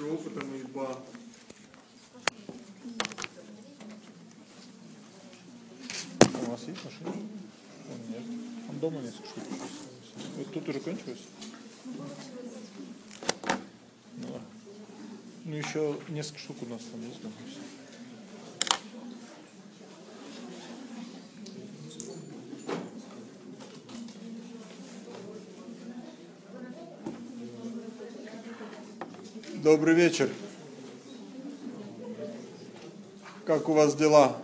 опыта мы два У вас есть машина? Нет. Там дома несколько штук. Вот тут уже кончилось? Ну, ну еще несколько штук у нас там есть дома. Добрый вечер. Как у вас дела?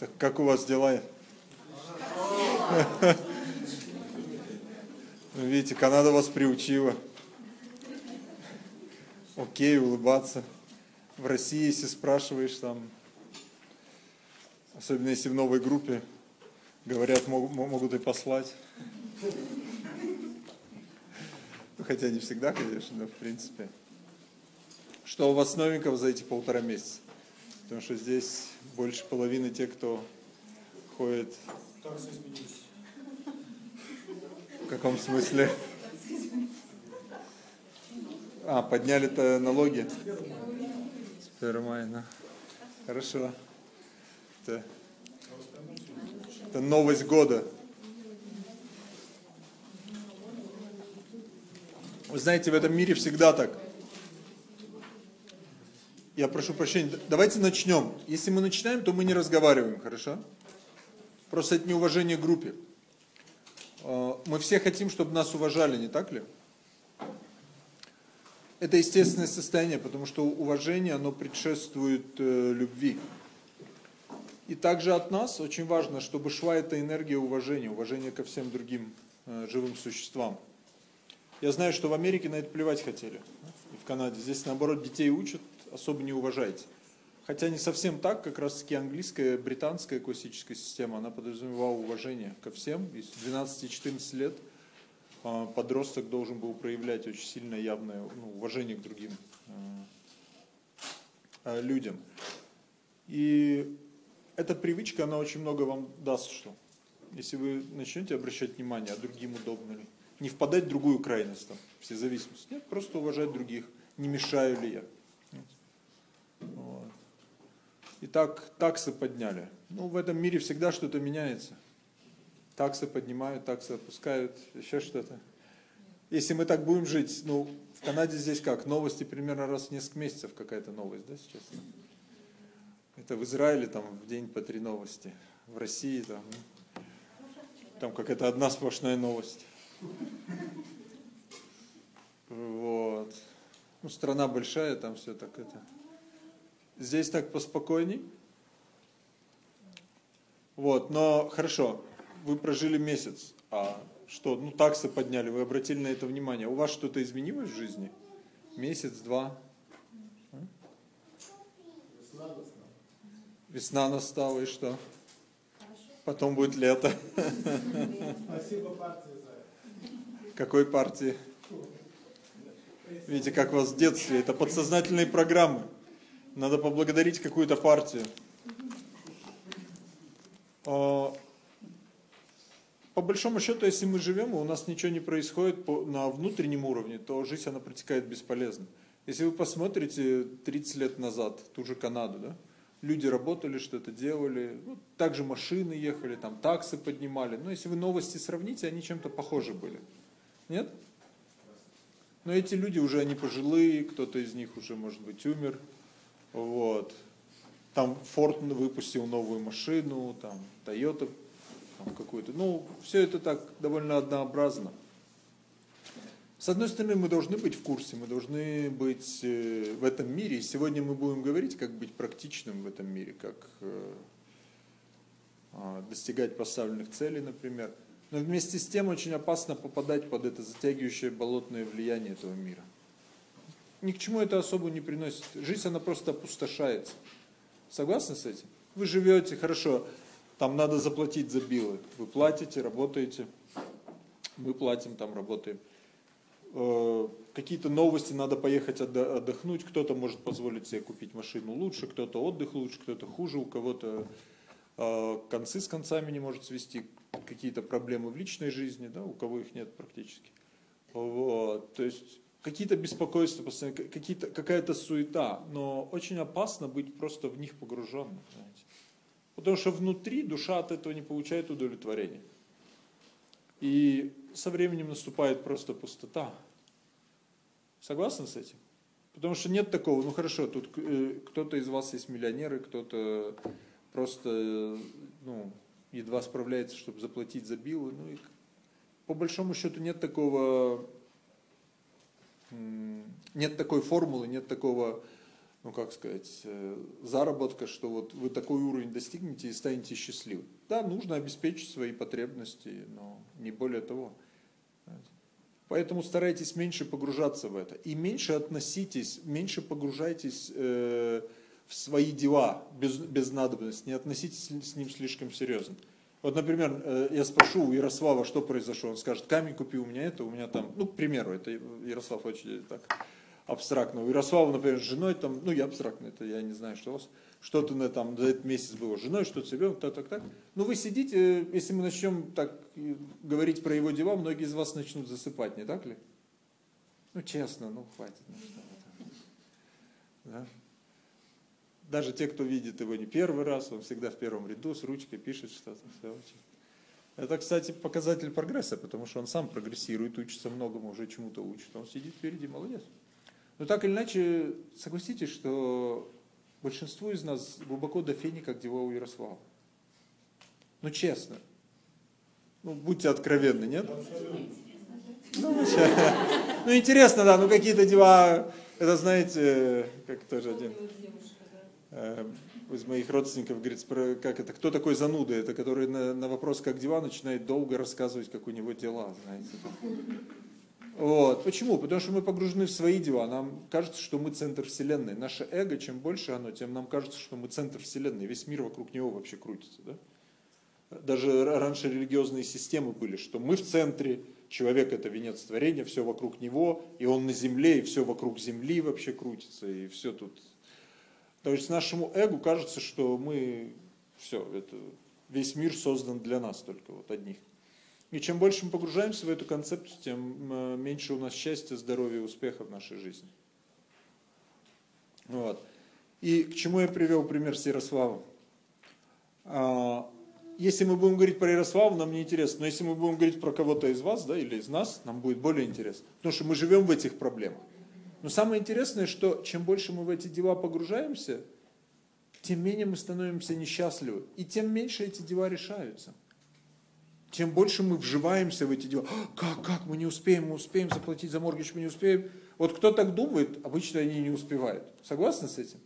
Так как у вас дела? Ну, видите, Канада вас приучила. Окей, улыбаться. В России, если спрашиваешь, там, особенно если в новой группе, говорят, могут, и послать. Ну, Хотя не всегда, конечно, но в принципе. Что у вас новенького за эти полтора месяца? Потому что здесь больше половины тех, кто ходит. Таксы изменились. В каком смысле? А, подняли-то налоги? С 1 мая, да. Хорошо. Это, это новость года. Вы знаете, в этом мире всегда так. Я прошу прощения, давайте начнем. Если мы начинаем, то мы не разговариваем, хорошо? Просто это неуважение группе. А, Мы все хотим, чтобы нас уважали, не так ли? Это естественное состояние, потому что уважение, оно предшествует э, любви. И также от нас очень важно, чтобы шла эта энергия уважения, уважения ко всем другим э, живым существам. Я знаю, что в Америке на это плевать хотели, и в Канаде. Здесь, наоборот, детей учат, особо не уважайте. Хотя не совсем так, как раз таки английская, британская классическая система, она подразумевала уважение ко всем. И с 12-14 лет а, подросток должен был проявлять очень сильное явное ну, уважение к другим а, а, людям. И эта привычка, она очень много вам даст что. Если вы начнете обращать внимание, а другим удобно ли. Не впадать в другую крайность, там, все зависимости. Нет, просто уважать других. Не мешаю ли я. Вот. Итак, таксы подняли. Ну, в этом мире всегда что-то меняется. Таксы поднимают, таксы опускают, еще что-то. Если мы так будем жить, ну, в Канаде здесь как? Новости примерно раз в несколько месяцев какая-то новость, да, сейчас? Это в Израиле там в день по три новости. В России там, ну, там какая-то одна сплошная новость. Вот. Ну, страна большая, там все так это. Здесь так поспокойней. Вот, но хорошо, вы прожили месяц, а что, ну таксы подняли, вы обратили на это внимание. У вас что-то изменилось в жизни? Месяц, два? Весна настала и что? Потом будет лето. Спасибо партии за это. Какой партии? Видите, как у вас в детстве, это подсознательные программы. Надо поблагодарить какую-то партию. А, По большому счету, если мы живем, и у нас ничего не происходит на внутреннем уровне, то жизнь, она протекает бесполезно. Если вы посмотрите 30 лет назад, ту же Канаду, да, люди работали, что-то делали, ну, также машины ехали, там таксы поднимали. Но если вы новости сравните, они чем-то похожи были. Нет? Но эти люди уже, они пожилые, кто-то из них уже, может быть, умер. Вот. Там Ford выпустил новую машину, там Toyota какую-то. Ну, все это так довольно однообразно. С одной стороны, мы должны быть в курсе, мы должны быть э, в этом мире. Сегодня мы будем говорить, как быть практичным в этом мире, как э, а, достигать поставленных целей, например. Но вместе с тем очень опасно попадать под это затягивающее болотное влияние этого мира. Ни к чему это особо не приносит. Жизнь, она просто опустошается. Согласны с этим? Вы живете, хорошо, там надо заплатить за билы. Вы платите, работаете, мы платим, там работаем. Э, какие-то новости, надо поехать отдохнуть, кто-то может позволить себе купить машину лучше, кто-то отдых лучше, кто-то хуже, у кого-то э, концы с концами не может свести, какие-то проблемы в личной жизни, да, у кого их нет практически. Вот, то есть какие-то беспокойства, какие-то, какая-то суета, но очень опасно быть просто в них погруженным. Знаете. Потому что внутри душа от этого не получает удовлетворения. И со временем наступает просто пустота. Согласны с этим? Потому что нет такого, ну хорошо, тут э, кто-то из вас есть миллионеры, кто-то просто ну, едва справляется, чтобы заплатить за билы. Ну, и по большому счету нет такого, нет такой формулы, нет такого, ну как сказать, э, заработка, что вот вы такой уровень достигнете и станете счастливы. Да, нужно обеспечить свои потребности, но не более того. Поэтому старайтесь меньше погружаться в это. И меньше относитесь, меньше погружайтесь э, в свои дела без, без надобности. Не относитесь с ним слишком серьезно. Вот, например, э, я спрошу у Ярослава, что произошло. Он скажет, камень купи у меня это, у меня там, ну, к примеру, это Ярослав очень так абстрактно. У Ярослава, например, с женой там, ну, я абстрактно, это я не знаю, что у вас что-то на, там, за этот месяц было женой, что-то с ребенком, так, так, так. Но вы сидите, если мы начнем так говорить про его дела, многие из вас начнут засыпать, не так ли? Ну, честно, ну, хватит. Ну, что да? Даже те, кто видит его не первый раз, он всегда в первом ряду с ручкой пишет что-то. Это, кстати, показатель прогресса, потому что он сам прогрессирует, учится многому, уже чему-то учит. Он сидит впереди, молодец. Но так или иначе, согласитесь, что большинству из нас глубоко до фени, как дела у Ярослава. Ну, честно. Ну, будьте откровенны, нет? Ну, ну, интересно, да, ну какие-то дела, это знаете, как тоже один э, из моих родственников говорит, как это, кто такой зануда, это который на, на вопрос, как дела, начинает долго рассказывать, как у него дела, знаете. Вот. Почему? Потому что мы погружены в свои дела. Нам кажется, что мы центр Вселенной. Наше эго, чем больше оно, тем нам кажется, что мы центр Вселенной. Весь мир вокруг него вообще крутится. Да? Даже раньше религиозные системы были, что мы в центре, человек это венец творения, все вокруг него, и он на земле, и все вокруг земли вообще крутится, и все тут. То есть нашему эго кажется, что мы, все, это, весь мир создан для нас только, вот одних. И чем больше мы погружаемся в эту концепцию, тем меньше у нас счастья, здоровья успеха в нашей жизни. Вот. И к чему я привел пример с Ярославом? А, если мы будем говорить про Ярослава, нам не интересно. Но если мы будем говорить про кого-то из вас, да, или из нас, нам будет более интересно. Потому что мы живем в этих проблемах. Но самое интересное, что чем больше мы в эти дела погружаемся, тем менее мы становимся несчастливы. И тем меньше эти дела решаются тем больше мы вживаемся в эти дела. «А, как, как, мы не успеем, мы успеем заплатить за моргич, мы не успеем. Вот кто так думает, обычно они не успевают. Согласны с этим?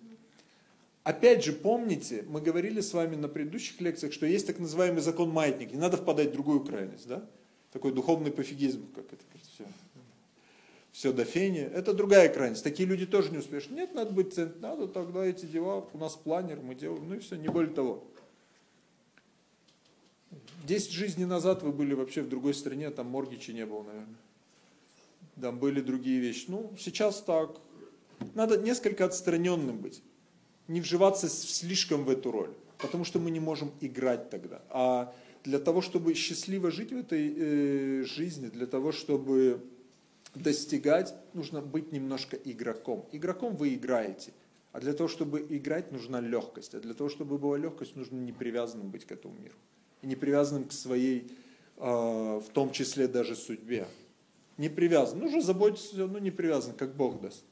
Опять же, помните, мы говорили с вами на предыдущих лекциях, что есть так называемый закон маятника. Не надо впадать в другую крайность, да? Такой духовный пофигизм, как это все. Все до фени. Это другая крайность. Такие люди тоже не успеют. Нет, надо быть центр. Надо тогда эти дела. У нас планер, мы делаем. Ну и все, не более того. 10 жизней назад вы были вообще в другой стране, там моргичи не было, наверное. Там были другие вещи. Ну, сейчас так. Надо несколько отстраненным быть. Не вживаться слишком в эту роль. Потому что мы не можем играть тогда. А для того, чтобы счастливо жить в этой э, жизни, для того, чтобы достигать, нужно быть немножко игроком. Игроком вы играете. А для того, чтобы играть, нужна легкость. А для того, чтобы была легкость, нужно не привязанным быть к этому миру и не привязанным к своей, а, в том числе даже судьбе. Не привязан. Ну, уже заботиться, но не привязан, как Бог даст.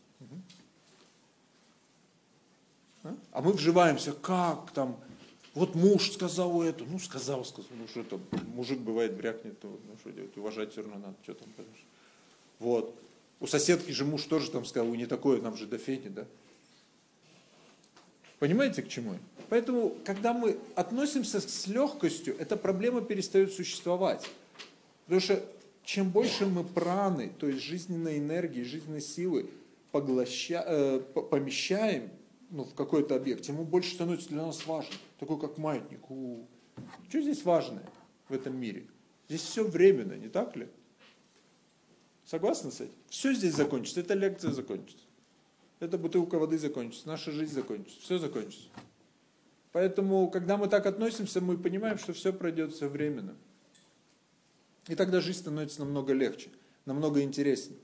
А? а мы вживаемся, как там, вот муж сказал это, ну сказал, сказал, ну что там, мужик бывает брякнет, ну что делать, уважать все равно надо, что там, понимаешь. Вот. У соседки же муж тоже там сказал, не такое, нам же до фени, да. Понимаете, к чему я? Поэтому, когда мы относимся с легкостью, эта проблема перестает существовать. Потому что чем больше мы праны, то есть жизненной энергии, жизненной силы поглоща, э, помещаем ну, в какой-то объект, тем больше становится для нас важен. Такой как маятник. У, что здесь важное в этом мире? Здесь все временно, не так ли? Согласны с этим? Все здесь закончится, эта лекция закончится. Эта бутылка воды закончится, наша жизнь закончится, все закончится. Поэтому, когда мы так относимся, мы понимаем, что все пройдет все временно. И тогда жизнь становится намного легче, намного интереснее.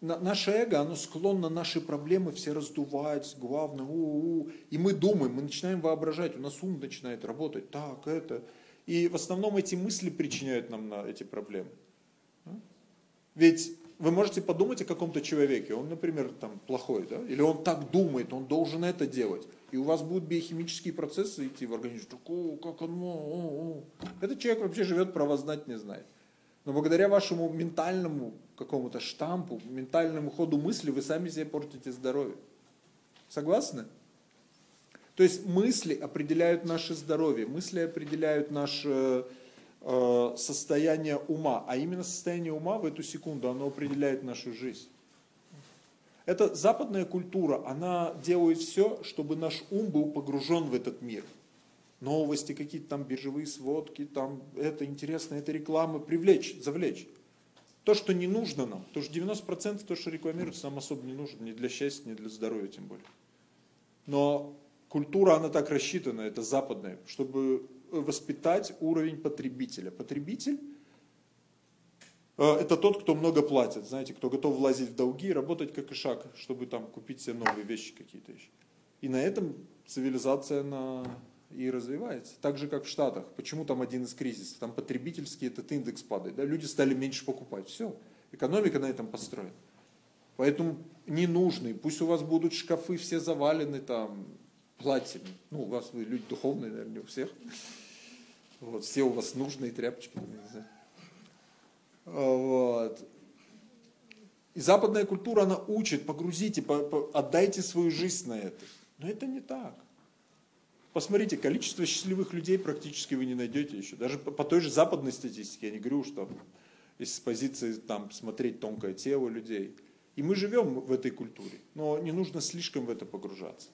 На, наше эго, оно склонно наши проблемы все раздувать, главное, у, -у, -у. и мы думаем, мы начинаем воображать, у нас ум начинает работать, так, это. И в основном эти мысли причиняют нам на эти проблемы. А? Ведь вы можете подумать о каком-то человеке, он, например, там плохой, да, или он так думает, он должен это делать. И у вас будут биохимические процессы идти в организме, так, о, как оно, о, о. Этот человек вообще живет, право знать не знает. Но благодаря вашему ментальному какому-то штампу, ментальному ходу мысли, вы сами себе портите здоровье. Согласны? То есть мысли определяют наше здоровье, мысли определяют наше э, состояние ума, а именно состояние ума в эту секунду, оно определяет нашу жизнь. Это западная культура, она делает все, чтобы наш ум был погружен в этот мир. Новости, какие-то там биржевые сводки, там это интересно, это реклама, привлечь, завлечь. То, что не нужно нам, то что 90% то, что рекламируется, нам особо не нужно, ни для счастья, ни для здоровья тем более. Но культура, она так рассчитана, это западная, чтобы воспитать уровень потребителя. Потребитель э, это тот, кто много платит, знаете, кто готов влазить в долги и работать как и шаг, чтобы там купить себе новые вещи какие-то еще. И на этом цивилизация на и развивается. Так же, как в Штатах. Почему там один из кризисов? Там потребительский этот индекс падает. Да? Люди стали меньше покупать. Все. Экономика на этом построена. Поэтому не нужны. Пусть у вас будут шкафы все завалены там платьями. Ну, у вас вы люди духовные, наверное, у всех. Вот, все у вас нужные тряпочки. Знаю. Вот. И западная культура, она учит, погрузите, по, по, отдайте свою жизнь на это. Но это не так. Посмотрите, количество счастливых людей практически вы не найдете еще. Даже по, по той же западной статистике, я не говорю, что из с позиции там, смотреть тонкое тело людей. И мы живем в этой культуре, но не нужно слишком в это погружаться.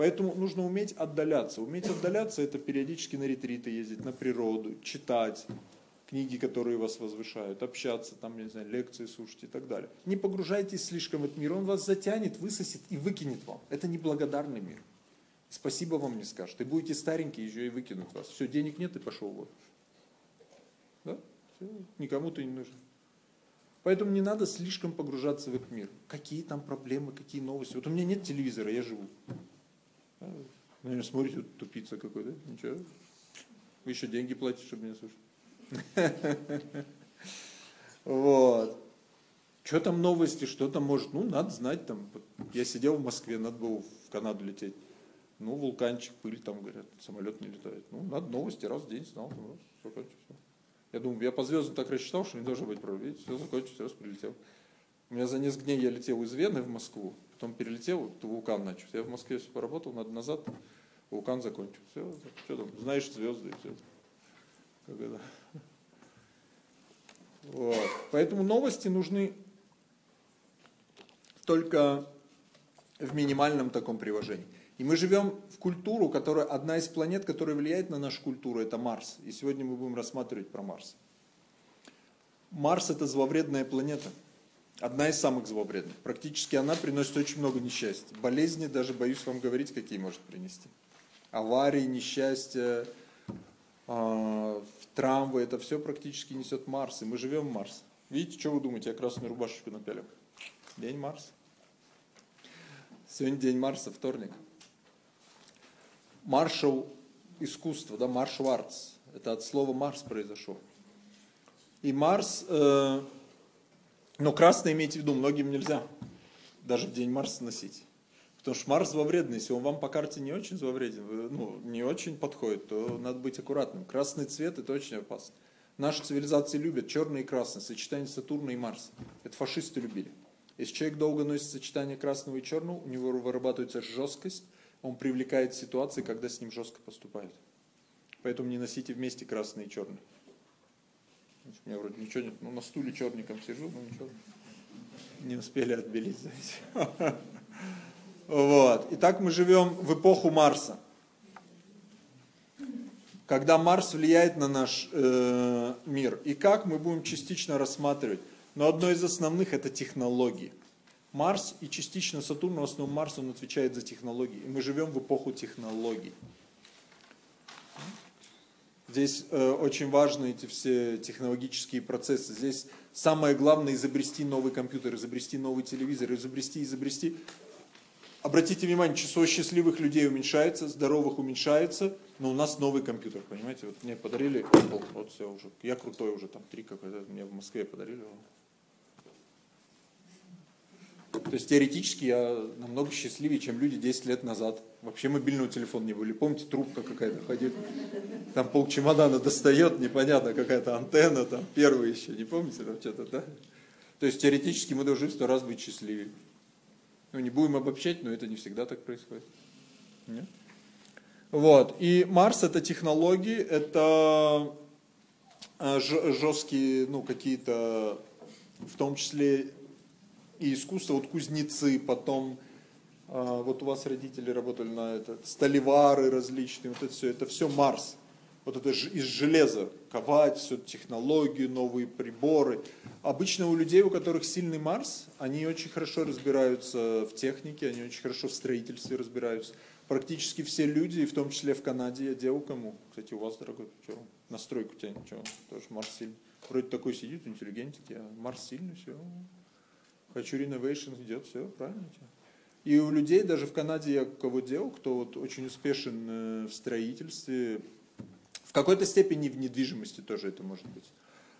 Поэтому нужно уметь отдаляться. Уметь отдаляться – это периодически на ретриты ездить, на природу, читать книги, которые вас возвышают, общаться, там, не знаю, лекции слушать и так далее. Не погружайтесь слишком в этот мир, он вас затянет, высосет и выкинет вам. Это неблагодарный мир. Спасибо вам не скажет. И будете старенькие, еще и выкинут вас. Все, денег нет и пошел вот. Да? Все, никому ты не нужен. Поэтому не надо слишком погружаться в этот мир. Какие там проблемы, какие новости. Вот у меня нет телевизора, я живу. Наверное, смотрите, тупица какой-то. Ничего. Вы еще деньги платите, чтобы меня слушать. Вот. Что там новости, что там может, ну, надо знать там. Я сидел в Москве, надо было в Канаду лететь. Ну, вулканчик, пыль там, говорят, самолет не летает. Ну, надо новости раз в день знал, ну, все, все. Я думаю, я по звездам так рассчитал, что не должно быть проблем. Все закончилось, раз прилетел. У меня за несколько дней я летел из Вены в Москву, потом перелетел, то вулкан начался. Я в Москве все поработал, надо назад, вулкан закончил. Все, что там, знаешь звезды и все. Как это. Вот. Поэтому новости нужны только в минимальном таком приложении. И мы живем в культуру, которая, одна из планет, которая влияет на нашу культуру, это Марс. И сегодня мы будем рассматривать про Марс. Марс это зловредная планета. Одна из самых зловредных. Практически она приносит очень много несчастья. Болезни, даже боюсь вам говорить, какие может принести. Аварии, несчастья, э, травмы, это все практически несет Марс. И мы живем в Марс. Видите, что вы думаете, я красную рубашечку напялил? День Марса. Сегодня день Марса, вторник маршал искусства, да, маршал артс. Это от слова Марс произошел. И Марс, э, но красный имейте в виду, многим нельзя даже в день Марса носить. Потому что Марс зловредный, если он вам по карте не очень зловреден, ну, не очень подходит, то надо быть аккуратным. Красный цвет это очень опасно. Наши цивилизации любят черный и красный, сочетание Сатурна и Марса. Это фашисты любили. Если человек долго носит сочетание красного и черного, у него вырабатывается жесткость, он привлекает ситуации, когда с ним жестко поступают. Поэтому не носите вместе красный и черный. У меня вроде ничего нет. Ну, на стуле черником сижу, но ничего. Не успели отбелить, знаете. Вот. Итак, мы живем в эпоху Марса. когда Марс влияет на наш э, мир. И как мы будем частично рассматривать. Но одно из основных это технологии. Марс и частично Сатурн, в основном Марс, он отвечает за технологии. И мы живем в эпоху технологий. Здесь э, очень важны эти все технологические процессы. Здесь самое главное изобрести новый компьютер, изобрести новый телевизор, изобрести, изобрести. Обратите внимание, число счастливых людей уменьшается, здоровых уменьшается, но у нас новый компьютер, понимаете? Вот мне подарили Apple, вот все уже, я крутой уже, там три какой-то, мне в Москве подарили. То есть теоретически я намного счастливее, чем люди 10 лет назад. Вообще мобильного телефона не были. Помните, трубка какая-то ходит, там пол чемодана достает, непонятно, какая-то антенна, там первая еще, не помните, там что-то, да? То есть теоретически мы должны в сто раз быть счастливее. Ну, не будем обобщать, но это не всегда так происходит. Нет? Вот. И Марс это технологии, это э, жесткие, ну, какие-то, в том числе и искусство, вот кузнецы, потом, э, вот у вас родители работали на этот, столевары различные, вот это все, это все Марс. Вот это из железа ковать, все технологию, новые приборы. Обычно у людей, у которых сильный Марс, они очень хорошо разбираются в технике, они очень хорошо в строительстве разбираются. Практически все люди, в том числе в Канаде, я делал кому? Кстати, у вас, дорогой, что, настройку тянет, что, тоже Марс сильный. Вроде такой сидит, интеллигентик, а Марс сильный, все. Хочу реновейшн идет, все, правильно. И у людей, даже в Канаде я кого делал, кто вот очень успешен э, в строительстве, в какой-то степени в недвижимости тоже это может быть.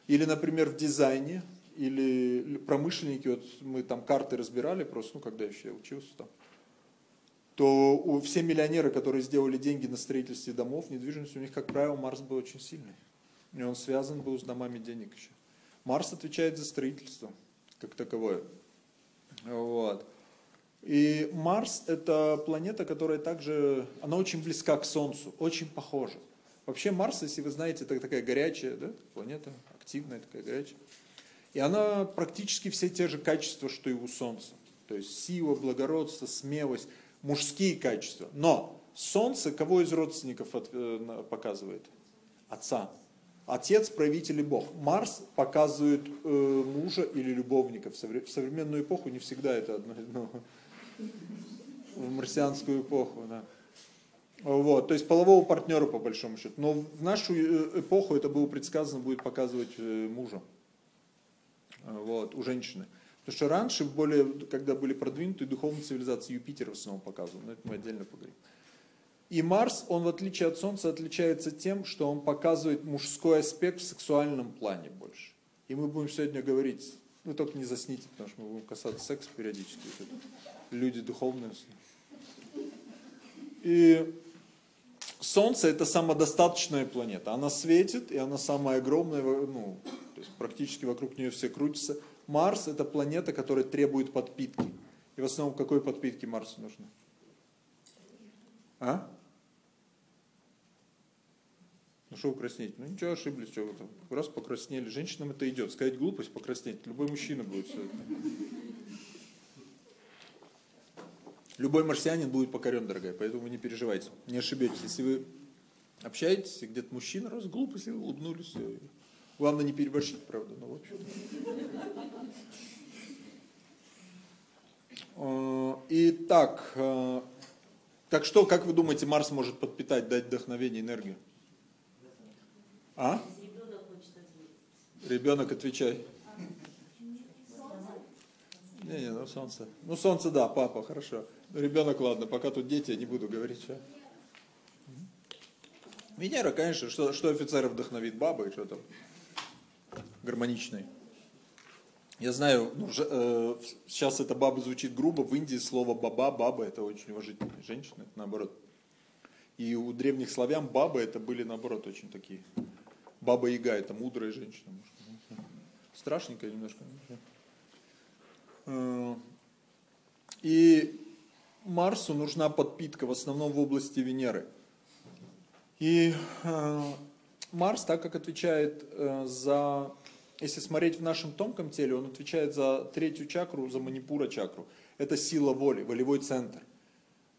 Или, например, в дизайне, или промышленники, вот мы там карты разбирали просто, ну, когда еще я учился там, то у, все миллионеры, которые сделали деньги на строительстве домов, недвижимости, у них, как правило, Марс был очень сильный. И он связан был с домами денег еще. Марс отвечает за строительство, как таковое. Вот. И Марс это планета, которая также, она очень близка к Солнцу, очень похожа. Вообще Марс, если вы знаете, это такая горячая да, планета, активная такая горячая. И она практически все те же качества, что и у Солнца. То есть сила, благородство, смелость, мужские качества. Но Солнце кого из родственников э, показывает? Отца. Отец, правитель и Бог. Марс показывает э, мужа или любовника. В современную эпоху не всегда это одно. Но в марсианскую эпоху, да. Вот, то есть полового партнера по большому счету. Но в нашу э, эпоху это было предсказано, будет показывать э, мужа. Вот, у женщины. Потому что раньше, более, когда были продвинутые духовные цивилизации, Юпитер в основном показывал, но это мы отдельно поговорим. И Марс, он в отличие от Солнца, отличается тем, что он показывает мужской аспект в сексуальном плане больше. И мы будем сегодня говорить, вы только не засните, потому что мы будем касаться секса периодически. Люди духовные. И Солнце это самодостаточная планета. Она светит, и она самая огромная, ну, то есть практически вокруг нее все крутятся. Марс это планета, которая требует подпитки. И в основном какой подпитки Марсу нужно? А? Ну что вы краснеете? Ну ничего, ошиблись, что вы там. Раз покраснели. Женщинам это идет. Сказать глупость, покраснеть. Любой мужчина будет все это. Любой марсианин будет покорен, дорогая, поэтому не переживайте, не ошибетесь. Если вы общаетесь, где-то мужчина, раз глупость, улыбнулись, все. Главное не переборщить, правда, но в общем. Э, итак, э, так что, как вы думаете, Марс может подпитать, дать вдохновение, энергию? А? Ребенок, отвечай. Не, не, ну солнце. Ну солнце, да, папа, хорошо. Ребенок, ладно, пока тут дети, я не буду говорить. Что. Венера, конечно, что, что офицеров вдохновит, баба и что там гармоничный. Я знаю, ну, ж, э, сейчас это баба звучит грубо, в Индии слово баба, баба это очень уважительная женщина, это наоборот. И у древних славян бабы это были наоборот очень такие. Баба Яга это мудрая женщина. Страшненькая немножко. Э, и Марсу нужна подпитка, в основном в области Венеры. И э, Марс, так как отвечает э, за, если смотреть в нашем тонком теле, он отвечает за третью чакру, за манипура чакру. Это сила воли, волевой центр.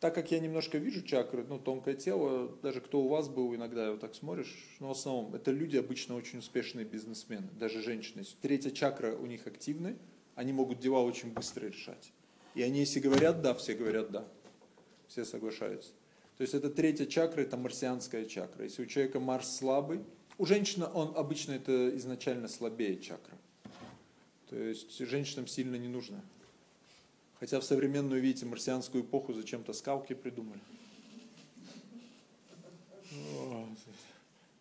Так как я немножко вижу чакры, ну, тонкое тело, даже кто у вас был, иногда вот так смотришь, но в основном это люди обычно очень успешные бизнесмены, даже женщины. Третья чакра у них активная, они могут дела очень быстро решать. И они, если говорят «да», все говорят «да». Все соглашаются. То есть это третья чакра, это марсианская чакра. Если у человека Марс слабый, у женщины он обычно это изначально слабее чакра. То есть женщинам сильно не нужно Хотя в современную, видите, марсианскую эпоху зачем-то скалки придумали.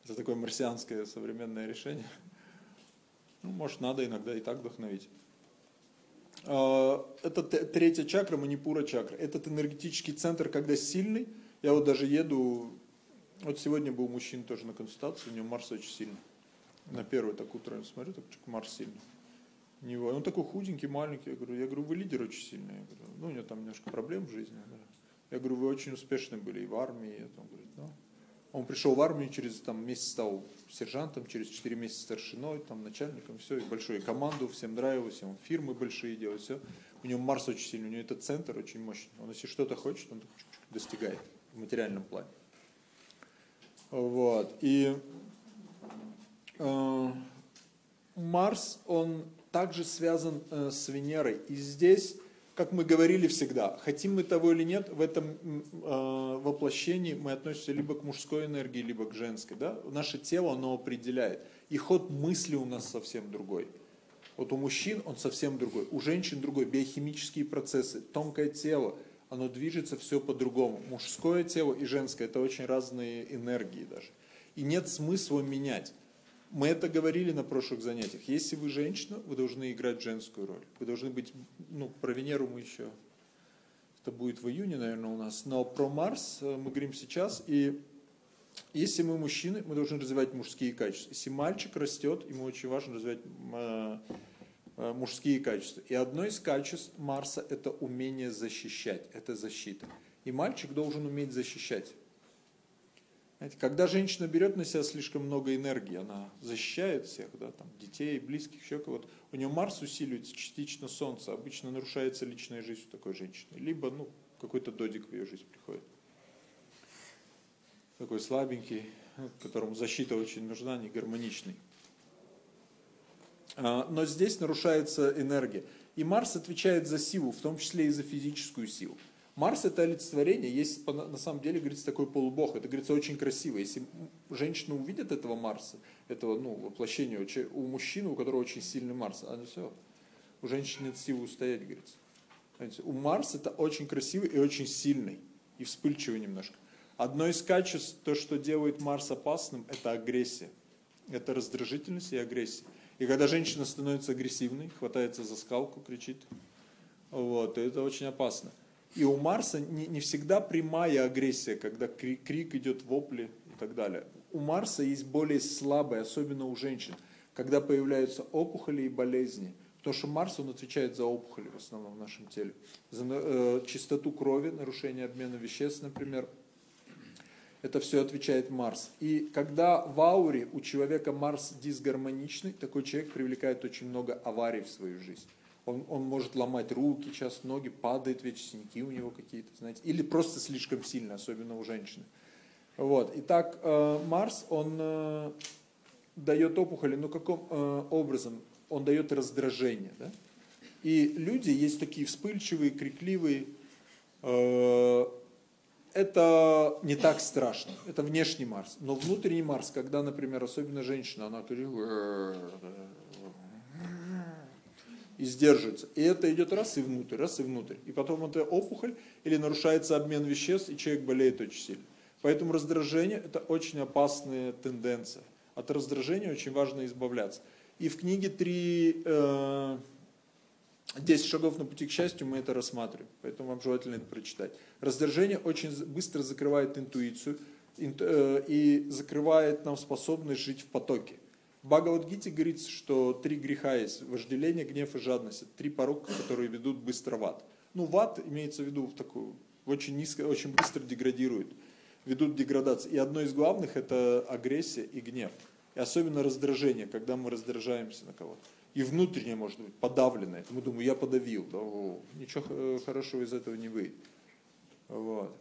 Это такое марсианское современное решение. Ну, может, надо иногда и так вдохновить. А, это третья чакра, манипура чакра. Этот энергетический центр, когда сильный, я вот даже еду, вот сегодня был мужчина тоже на консультации, у него Марс очень сильный. На первый так утром смотрю, так Марс сильный него. Он такой худенький, маленький. Я говорю, я говорю, вы лидер очень сильный. Я говорю, ну, у него там немножко проблем в жизни. Да. Я говорю, вы очень успешны были и в армии. Он говорит, ну. Он пришел в армию, через там, месяц стал сержантом, через 4 месяца старшиной, там, начальником, все, и большую команду, всем нравилось, он фирмы большие делает, все. У него Марс очень сильный, у него этот центр очень мощный. Он если что-то хочет, он достигает в материальном плане. Вот. И э, Марс, он также связан э, с Венерой. И здесь, как мы говорили всегда, хотим мы того или нет, в этом э, воплощении мы относимся либо к мужской энергии, либо к женской. Да? Наше тело, оно определяет. И ход мысли у нас совсем другой. Вот у мужчин он совсем другой, у женщин другой. Биохимические процессы, тонкое тело, оно движется все по-другому. Мужское тело и женское – это очень разные энергии даже. И нет смысла менять. Мы это говорили на прошлых занятиях. Если вы женщина, вы должны играть женскую роль. Вы должны быть, ну, про Венеру мы еще, это будет в июне, наверное, у нас. Но про Марс э, мы говорим сейчас. И если мы мужчины, мы должны развивать мужские качества. Если мальчик растет, ему очень важно развивать э, э, мужские качества. И одно из качеств Марса – это умение защищать, это защита. И мальчик должен уметь защищать. Знаете, когда женщина берет на себя слишком много энергии, она защищает всех, да, там, детей, близких, еще кого-то, у нее Марс усиливается, частично Солнце, обычно нарушается личная жизнь у такой женщины, либо ну, какой-то додик в ее жизнь приходит. Такой слабенький, которому защита очень нужна, не гармоничный. А, но здесь нарушается энергия. И Марс отвечает за силу, в том числе и за физическую силу. Марс это олицетворение, есть на самом деле, говорится, такой полубог, это, говорится, очень красиво. Если женщина увидит этого Марса, этого, ну, воплощения у мужчины, у которого очень сильный Марс, а все, у женщины нет силы устоять, говорится. У Марса это очень красивый и очень сильный, и вспыльчивый немножко. Одно из качеств, то, что делает Марс опасным, это агрессия. Это раздражительность и агрессия. И когда женщина становится агрессивной, хватается за скалку, кричит, вот, это очень опасно. И у Марса не, не всегда прямая агрессия, когда крик, крик идет, вопли и так далее. У Марса есть более слабые, особенно у женщин, когда появляются опухоли и болезни. Потому что Марс, он отвечает за опухоли в основном в нашем теле. За э, чистоту крови, нарушение обмена веществ, например. Это все отвечает Марс. И когда в ауре у человека Марс дисгармоничный, такой человек привлекает очень много аварий в свою жизнь. Он, он может ломать руки, часто ноги, падает, ведь синяки у него какие-то, знаете, или просто слишком сильно, особенно у женщины. Вот. Итак, э, Марс, он э, дает опухоли, но каким э, образом? Он дает раздражение. Да? И люди есть такие вспыльчивые, крикливые. Это не так страшно. Это внешний Марс. Но внутренний Марс, когда, например, особенно женщина, она говорит, и сдерживается. И это идет раз и внутрь, раз и внутрь. И потом это опухоль или нарушается обмен веществ, и человек болеет очень сильно. Поэтому раздражение – это очень опасная тенденция. От раздражения очень важно избавляться. И в книге «Три, э, 10 шагов на пути к счастью» мы это рассматриваем. Поэтому вам желательно это прочитать. Раздражение очень быстро закрывает интуицию э, и закрывает нам способность жить в потоке. Бхагавадгите говорится, что три греха есть. Вожделение, гнев и жадность. Это три порока, которые ведут быстро в ад. Ну, в ад имеется в виду в такую, очень низко, очень быстро деградирует. Ведут деградацию. И одно из главных это агрессия и гнев. И особенно раздражение, когда мы раздражаемся на кого-то. И внутреннее может быть подавленное. Мы думаем, я подавил. Да, о, ничего хорошего из этого не выйдет. Вот.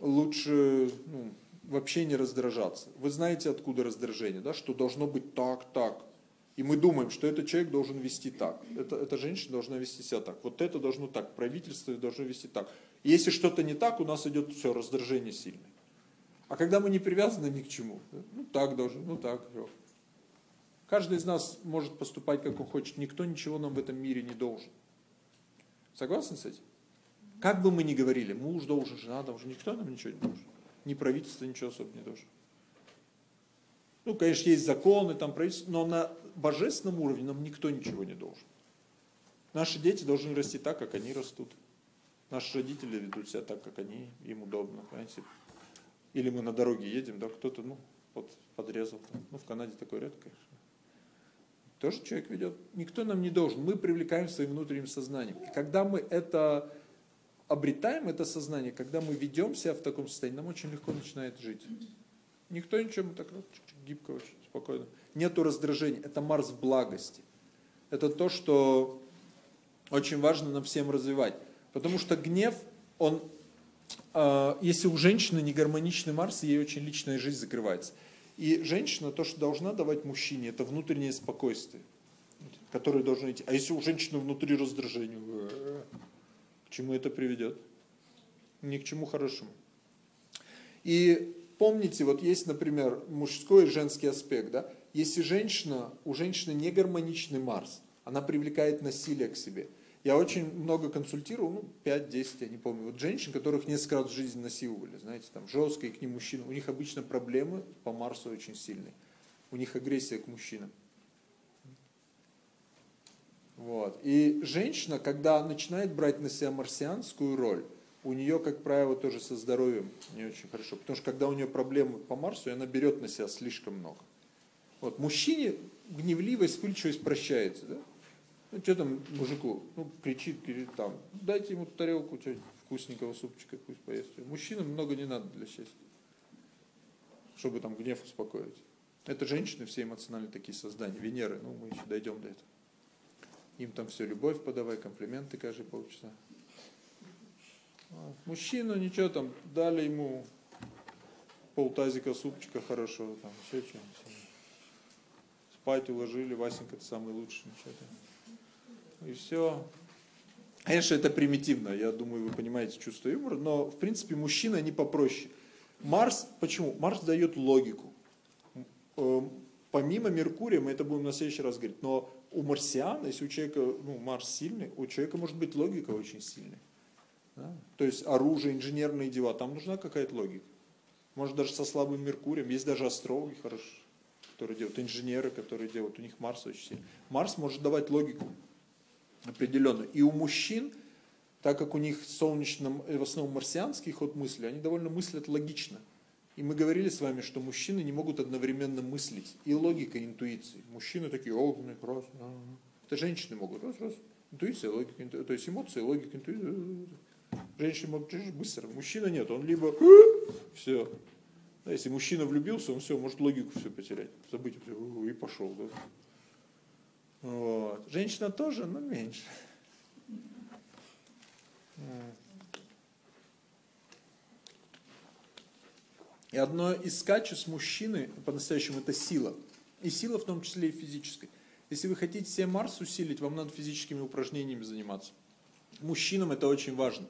Лучше ну, вообще не раздражаться. Вы знаете, откуда раздражение, да? что должно быть так, так. И мы думаем, что этот человек должен вести так, это, эта женщина должна вести себя так, вот это должно так, правительство должно вести так. И если что-то не так, у нас идет все, раздражение сильное. А когда мы не привязаны ни к чему, ну так должен, ну так, все. Каждый из нас может поступать, как он хочет, никто ничего нам в этом мире не должен. Согласны с этим? Как бы мы ни говорили, муж должен, жена должен, никто нам ничего не должен. Ни правительство ничего особо не должен. Ну, конечно, есть законы, там правительство, но на божественном уровне нам никто ничего не должен. Наши дети должны расти так, как они растут. Наши родители ведут себя так, как они, им удобно, понимаете. Или мы на дороге едем, да, кто-то, ну, вот подрезал. Там. Ну, в Канаде такое редко, конечно. Тоже человек ведет. Никто нам не должен. Мы привлекаем своим внутренним сознанием. И когда мы это обретаем, это сознание, когда мы ведем себя в таком состоянии, нам очень легко начинает жить. Никто ничего, так гибко, очень спокойно. Нету раздражения. Это Марс благости. Это то, что очень важно нам всем развивать. Потому что гнев, он, э, если у женщины не гармоничный Марс, ей очень личная жизнь закрывается. И женщина, то, что должна давать мужчине, это внутреннее спокойствие, которое должно идти. А если у женщины внутри раздражение, э, чему это приведет? Ни к чему хорошему. И помните, вот есть, например, мужской и женский аспект, да? Если женщина, у женщины не гармоничный Марс, она привлекает насилие к себе. Я очень много консультировал, ну, 5-10, я не помню, вот женщин, которых несколько раз в жизни насиловали, знаете, там, жестко, и к ним мужчины. У них обычно проблемы по Марсу очень сильные. У них агрессия к мужчинам. Вот. И женщина, когда начинает брать на себя марсианскую роль, у нее, как правило, тоже со здоровьем не очень хорошо. Потому что когда у нее проблемы по Марсу, она берет на себя слишком много. Вот мужчине гневливость, вспыльчивость прощается, да? Ну, что там мужику, ну, кричит, кричит там, дайте ему тарелку вкусненького супчика, пусть поест. Мужчинам много не надо для счастья, чтобы там гнев успокоить. Это женщины все эмоционально такие создания, Венеры, ну, мы еще дойдем до этого. Им там все любовь подавай, комплименты каждые полчаса. А мужчину ничего там, дали ему полтазика супчика хорошо, там еще что-нибудь спать уложили, Васенька ты самый лучший. И все. Конечно, это примитивно, я думаю, вы понимаете чувство юмора, но, в принципе, мужчины, они попроще. Марс, почему? Марс дает логику. Эм, помимо Меркурия, мы это будем на следующий раз говорить, но у марсиан, если у человека, ну, Марс сильный, у человека может быть логика очень сильная. Да? То есть оружие, инженерные дела, там нужна какая-то логика. Может даже со слабым Меркурием, есть даже астрологи хорошие которые делают, инженеры, которые делают, у них Марс очень сильный. Марс может давать логику определенную. И у мужчин, так как у них солнечном, в основном марсианский ход мысли, они довольно мыслят логично. И мы говорили с вами, что мужчины не могут одновременно мыслить. И логика, и интуиция. Мужчины такие, о, раз, а, это женщины могут, раз, раз. Интуиция, логика, интуиция. То есть эмоции, логика, интуиция. Женщины могут быстро. Мужчина нет, он либо все, да, если мужчина влюбился, он все, может логику все потерять, забыть все, и пошел. Да? Вот. Женщина тоже, но меньше. И одно из качеств мужчины по-настоящему это сила. И сила в том числе и физической. Если вы хотите себе Марс усилить, вам надо физическими упражнениями заниматься. Мужчинам это очень важно.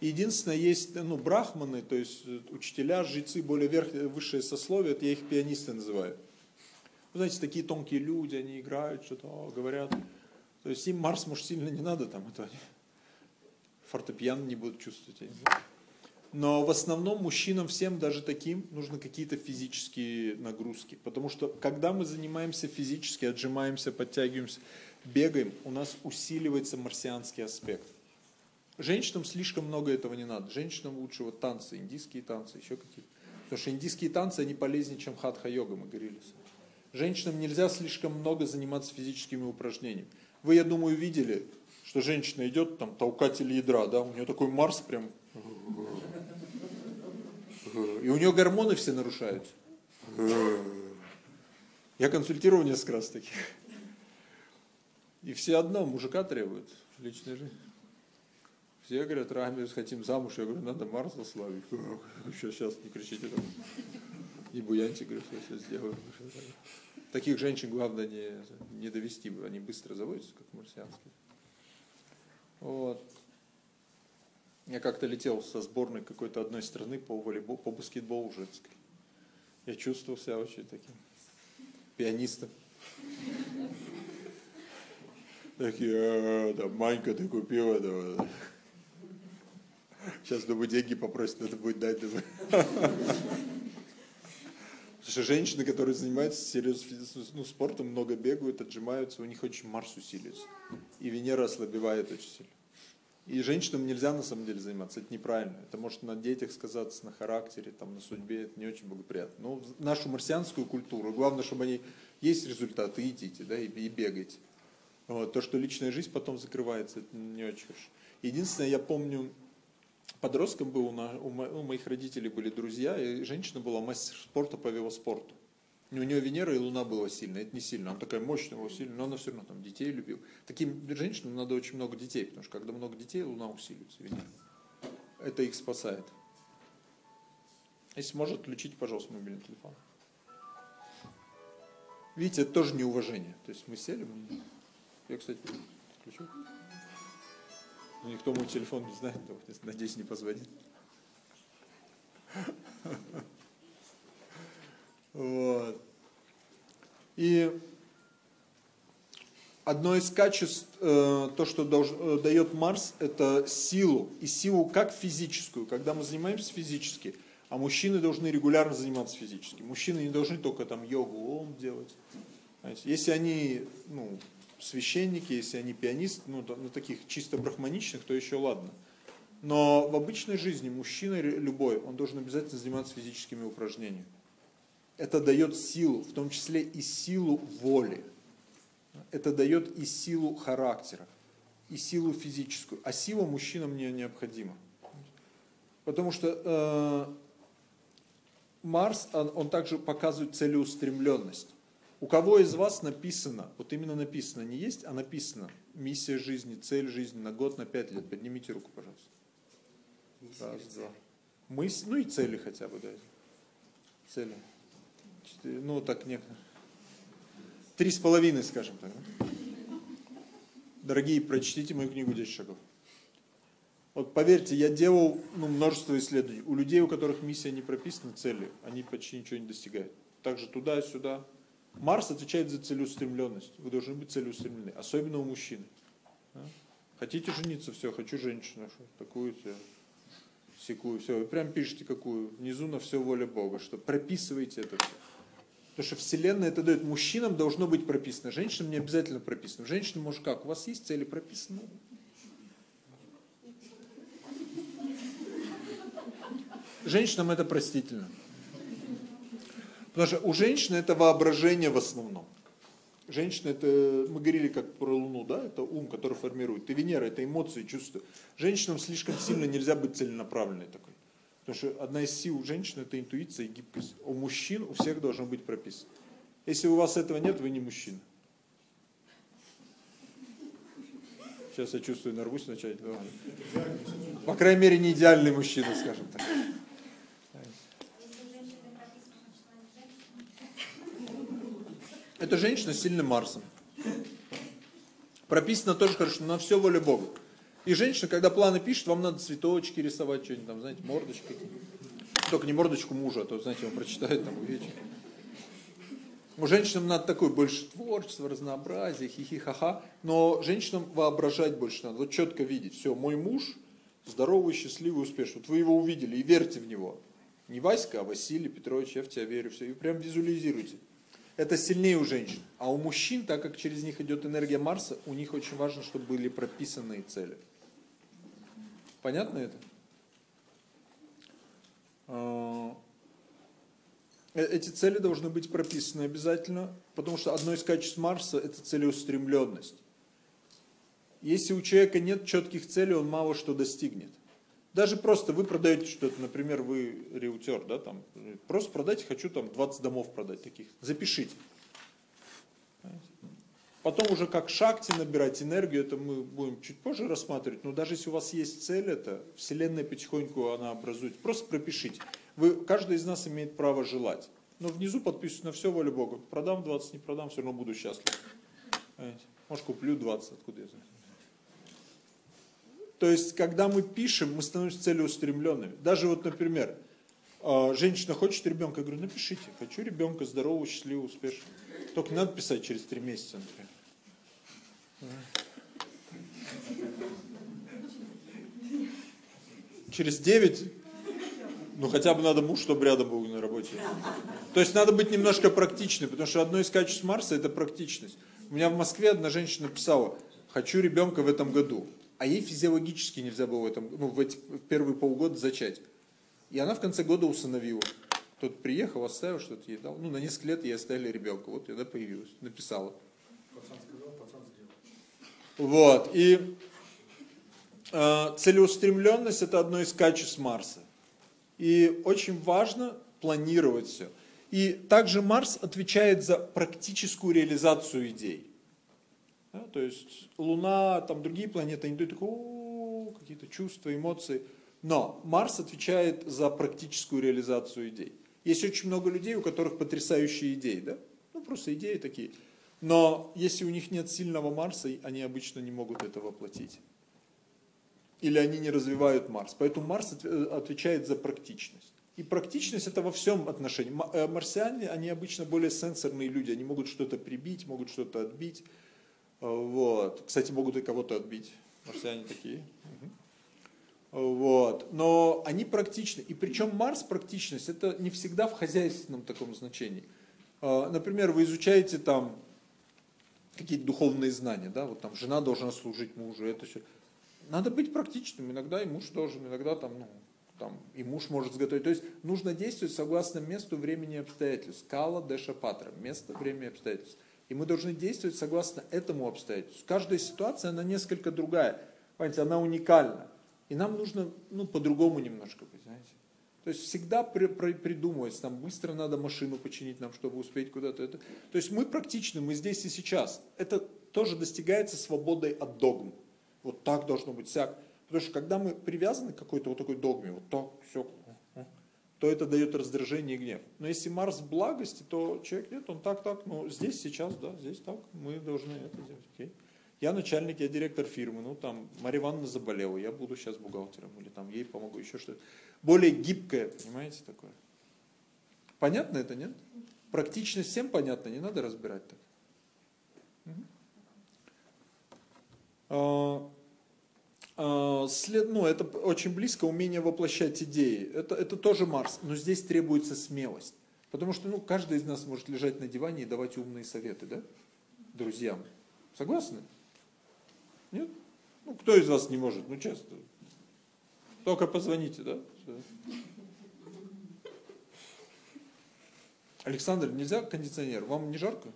Единственное, есть ну, брахманы, то есть э, учителя, жрецы, более верх, высшее сословие, это я их пианисты называю. Вы знаете, такие тонкие люди, они играют, что-то говорят. То есть им Марс, может, сильно не надо, там, это они фортепиано не будут чувствовать. Но в основном мужчинам всем, даже таким, нужны какие-то физические нагрузки. Потому что когда мы занимаемся физически, отжимаемся, подтягиваемся, бегаем, у нас усиливается марсианский аспект. Женщинам слишком много этого не надо. Женщинам лучше вот танцы, индийские танцы, еще какие-то. Потому что индийские танцы, они полезнее, чем хатха-йога, мы говорили. Женщинам нельзя слишком много заниматься физическими упражнениями. Вы, я думаю, видели, что женщина идет, там, толкатель ядра, да, у нее такой Марс прям... И у нее гормоны все нарушаются. Я консультировал несколько раз таких. И все одно, мужика требуют в личной жизни. Все говорят, Рами, хотим замуж. Я говорю, надо Марса славить. Еще сейчас не кричите там. Не буяньте, говорю, я все сделаю. Таких женщин главное не, не довести, они быстро заводятся, как марсианские. Вот. Я как-то летел со сборной какой-то одной страны по волейболу, по баскетболу женской. Я чувствовал себя очень таким пианистом. Такие, «А, да, Манька, ты купила, да. Сейчас, думаю, деньги попросят, надо будет дать. Думаю. Потому что женщины, которые занимаются серьезно ну, спортом, много бегают, отжимаются, у них очень Марс усиливается. И Венера ослабевает очень сильно. И женщинам нельзя на самом деле заниматься, это неправильно. Это может на детях сказаться, на характере, там, на судьбе, это не очень благоприятно. Но нашу марсианскую культуру, главное, чтобы они есть результаты, идите, да, и, и бегайте. Вот. То, что личная жизнь потом закрывается, это не очень хорошо. Единственное, я помню, подростком был, у, у моих родителей были друзья, и женщина была мастер спорта по велоспорту. У нее Венера и Луна была сильная, это не сильно, она такая мощная, сильная, но она все равно там детей любила. Таким женщинам надо очень много детей, потому что когда много детей, Луна усиливается, Венера. Это их спасает. Если может, включите, пожалуйста, мобильный телефон. Видите, это тоже неуважение. То есть мы сели, мы... я, кстати, включу. Никто мой телефон не знает, надеюсь, не позвонит. Вот. И одно из качеств, э, то, что э, дает Марс, это силу. И силу как физическую, когда мы занимаемся физически, а мужчины должны регулярно заниматься физически. Мужчины не должны только там йогу, ом делать. Если они ну, священники, если они пианисты, ну, на таких чисто брахманичных, то еще ладно. Но в обычной жизни мужчина любой, он должен обязательно заниматься физическими упражнениями это дает силу, в том числе и силу воли. Это дает и силу характера, и силу физическую. А сила мужчинам не необходима. Потому что э, Марс, он, он также показывает целеустремленность. У кого из вас написано, вот именно написано, не есть, а написано миссия жизни, цель жизни на год, на пять лет? Поднимите руку, пожалуйста. Раз, два. Мысль, ну и цели хотя бы, да. Цели ну так не, три с половиной, скажем так. Дорогие, прочтите мою книгу «10 шагов». Вот поверьте, я делал ну, множество исследований. У людей, у которых миссия не прописана, цели, они почти ничего не достигают. Также туда-сюда. Марс отвечает за целеустремленность. Вы должны быть целеустремлены, особенно у мужчин. Хотите жениться, все, хочу женщину, такую все, секую, все. Вы прям пишите какую, внизу на все воля Бога, что прописывайте это все. Потому что Вселенная это дает. Мужчинам должно быть прописано, женщинам не обязательно прописано. Женщинам может как? У вас есть цели прописаны? Женщинам это простительно. Потому что у женщины это воображение в основном. Женщина это, мы говорили как про Луну, да, это ум, который формирует. И Венера это эмоции, чувства. Женщинам слишком сильно нельзя быть целенаправленной такой. Потому что одна из сил женщины это интуиция и гибкость. У мужчин у всех должно быть прописано. Если у вас этого нет, вы не мужчина. Сейчас я чувствую, нарвусь начать. По крайней мере, не идеальный мужчина, скажем так. Это женщина с сильным Марсом. Прописано тоже хорошо, на все воля Бога. И женщина, когда планы пишет, вам надо цветочки рисовать, что-нибудь там, знаете, мордочки. Только не мордочку мужа, а то, знаете, он прочитает там, увидите. У женщинам надо такое больше творчество, разнообразие, хихи-ха-ха. Но женщинам воображать больше надо. Вот четко видеть. Все, мой муж здоровый, счастливый, успешный. Вот вы его увидели и верьте в него. Не Васька, а Василий Петрович, я в тебя верю. Все. И прям визуализируйте. Это сильнее у женщин. А у мужчин, так как через них идет энергия Марса, у них очень важно, чтобы были прописанные цели. Понятно это? А, э, эти цели должны быть прописаны обязательно, потому что одно из качеств Марса – это целеустремленность. Если у человека нет четких целей, он мало что достигнет. Даже просто вы продаете что-то, например, вы риутер, да, там, просто продайте, хочу там 20 домов продать таких, запишите. Потом уже как шахте набирать энергию, это мы будем чуть позже рассматривать. Но даже если у вас есть цель, это Вселенная потихоньку она образует. Просто пропишите. Вы, каждый из нас имеет право желать. Но внизу подписываюсь на все, воля Богу. Продам 20, не продам, все равно буду счастлив. Может куплю 20, откуда я знаю. То есть, когда мы пишем, мы становимся целеустремленными. Даже вот, например, а, женщина хочет ребенка, я говорю, напишите, хочу ребенка здорового, счастливого, успешного. Только надо писать через три месяца, например. Через девять, ну хотя бы надо муж, чтобы рядом был на работе. То есть надо быть немножко практичным, потому что одно из качеств Марса это практичность. У меня в Москве одна женщина писала, хочу ребенка в этом году, а ей физиологически нельзя было в этом, ну, в эти первые полгода зачать. И она в конце года усыновила. Тот приехал, оставил что-то ей дал. Ну, на несколько лет ей оставили ребенка. Вот она появилась, написала. Вот. И э, целеустремленность это одно из качеств Марса. И очень важно планировать все. И также Марс отвечает за практическую реализацию идей. Да, то есть Луна, там другие планеты, они такие, какие-то чувства, эмоции. Но Марс отвечает за практическую реализацию идей. Есть очень много людей, у которых потрясающие идеи, да? Ну, просто идеи такие. Но если у них нет сильного Марса, они обычно не могут это воплотить. Или они не развивают Марс. Поэтому Марс э, отвечает за практичность. И практичность это во всем отношении. Э, марсиане, они обычно более сенсорные люди. Они могут что-то прибить, могут что-то отбить. Э, вот. Кстати, могут и кого-то отбить. Марсиане такие. Вот. Но они практичны. И причем Марс практичность, это не всегда в хозяйственном таком значении. Например, вы изучаете там какие-то духовные знания, да, вот там жена должна служить мужу, это все. Надо быть практичным, иногда и муж должен, иногда там, ну, там и муж может сготовить. То есть нужно действовать согласно месту, времени и обстоятельств. Кала Деша Патра, место, время и обстоятельства. И мы должны действовать согласно этому обстоятельству. Каждая ситуация, она несколько другая. Понимаете, она уникальна. И нам нужно ну, по-другому немножко знаете. То есть всегда при, при, придумывать, нам быстро надо машину починить, нам, чтобы успеть куда-то. Это. То есть мы практичны, мы здесь и сейчас. Это тоже достигается свободой от догм. Вот так должно быть, всяк. Потому что когда мы привязаны к какой-то вот такой догме, вот так, все, то это дает раздражение и гнев. Но если Марс благости, то человек нет, он так, так, ну здесь, сейчас, да, здесь так, мы должны это делать. Окей? Я начальник, я директор фирмы, ну там Мария Ивановна заболела, я буду сейчас бухгалтером, или там ей помогу, еще что-то. Более гибкое, понимаете, такое. Понятно это, нет? Практично всем понятно, не надо разбирать так. А, а, след, ну, это очень близко умение воплощать идеи. Это, это тоже Марс, но здесь требуется смелость. Потому что ну, каждый из нас может лежать на диване и давать умные советы, да? Друзьям. Согласны? Нет? Ну, кто из вас не может? Ну, честно. Только позвоните, да? Александр, нельзя кондиционер? Вам не жарко?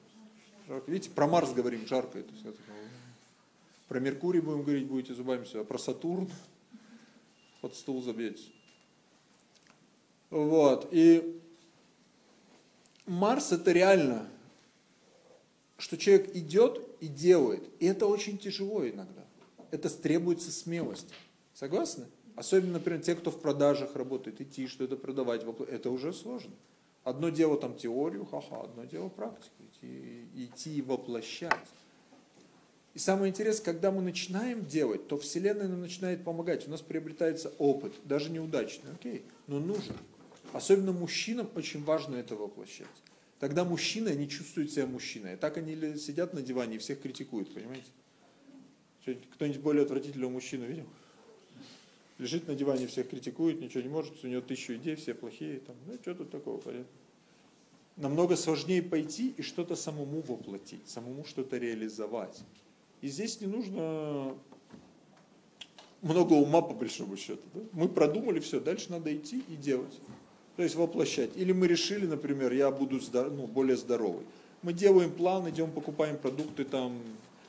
жарко? Видите, про Марс говорим, жарко. Это все. Про Меркурий будем говорить, будете зубами все. А про Сатурн под стул забьете. Вот. И Марс это реально что человек идет и делает. И это очень тяжело иногда. Это требуется смелость. Согласны? Особенно, например, те, кто в продажах работает, идти что-то продавать, это уже сложно. Одно дело там теорию, ха-ха, одно дело практику, идти, идти и воплощать. И самое интересное, когда мы начинаем делать, то Вселенная нам начинает помогать, у нас приобретается опыт, даже неудачный, окей, но нужен. Особенно мужчинам очень важно это воплощать. Тогда мужчины не чувствуют себя мужчиной. Так они сидят на диване и всех критикуют, понимаете? Кто-нибудь более отвратительного мужчину видел? Лежит на диване, всех критикует, ничего не может, у него тысячу идей, все плохие. Там, ну, что тут такого, понятно? Намного сложнее пойти и что-то самому воплотить, самому что-то реализовать. И здесь не нужно много ума по большому счету. Да? Мы продумали все, дальше надо идти и делать то есть воплощать. Или мы решили, например, я буду здоров, ну, более здоровый. Мы делаем план, идем, покупаем продукты, там,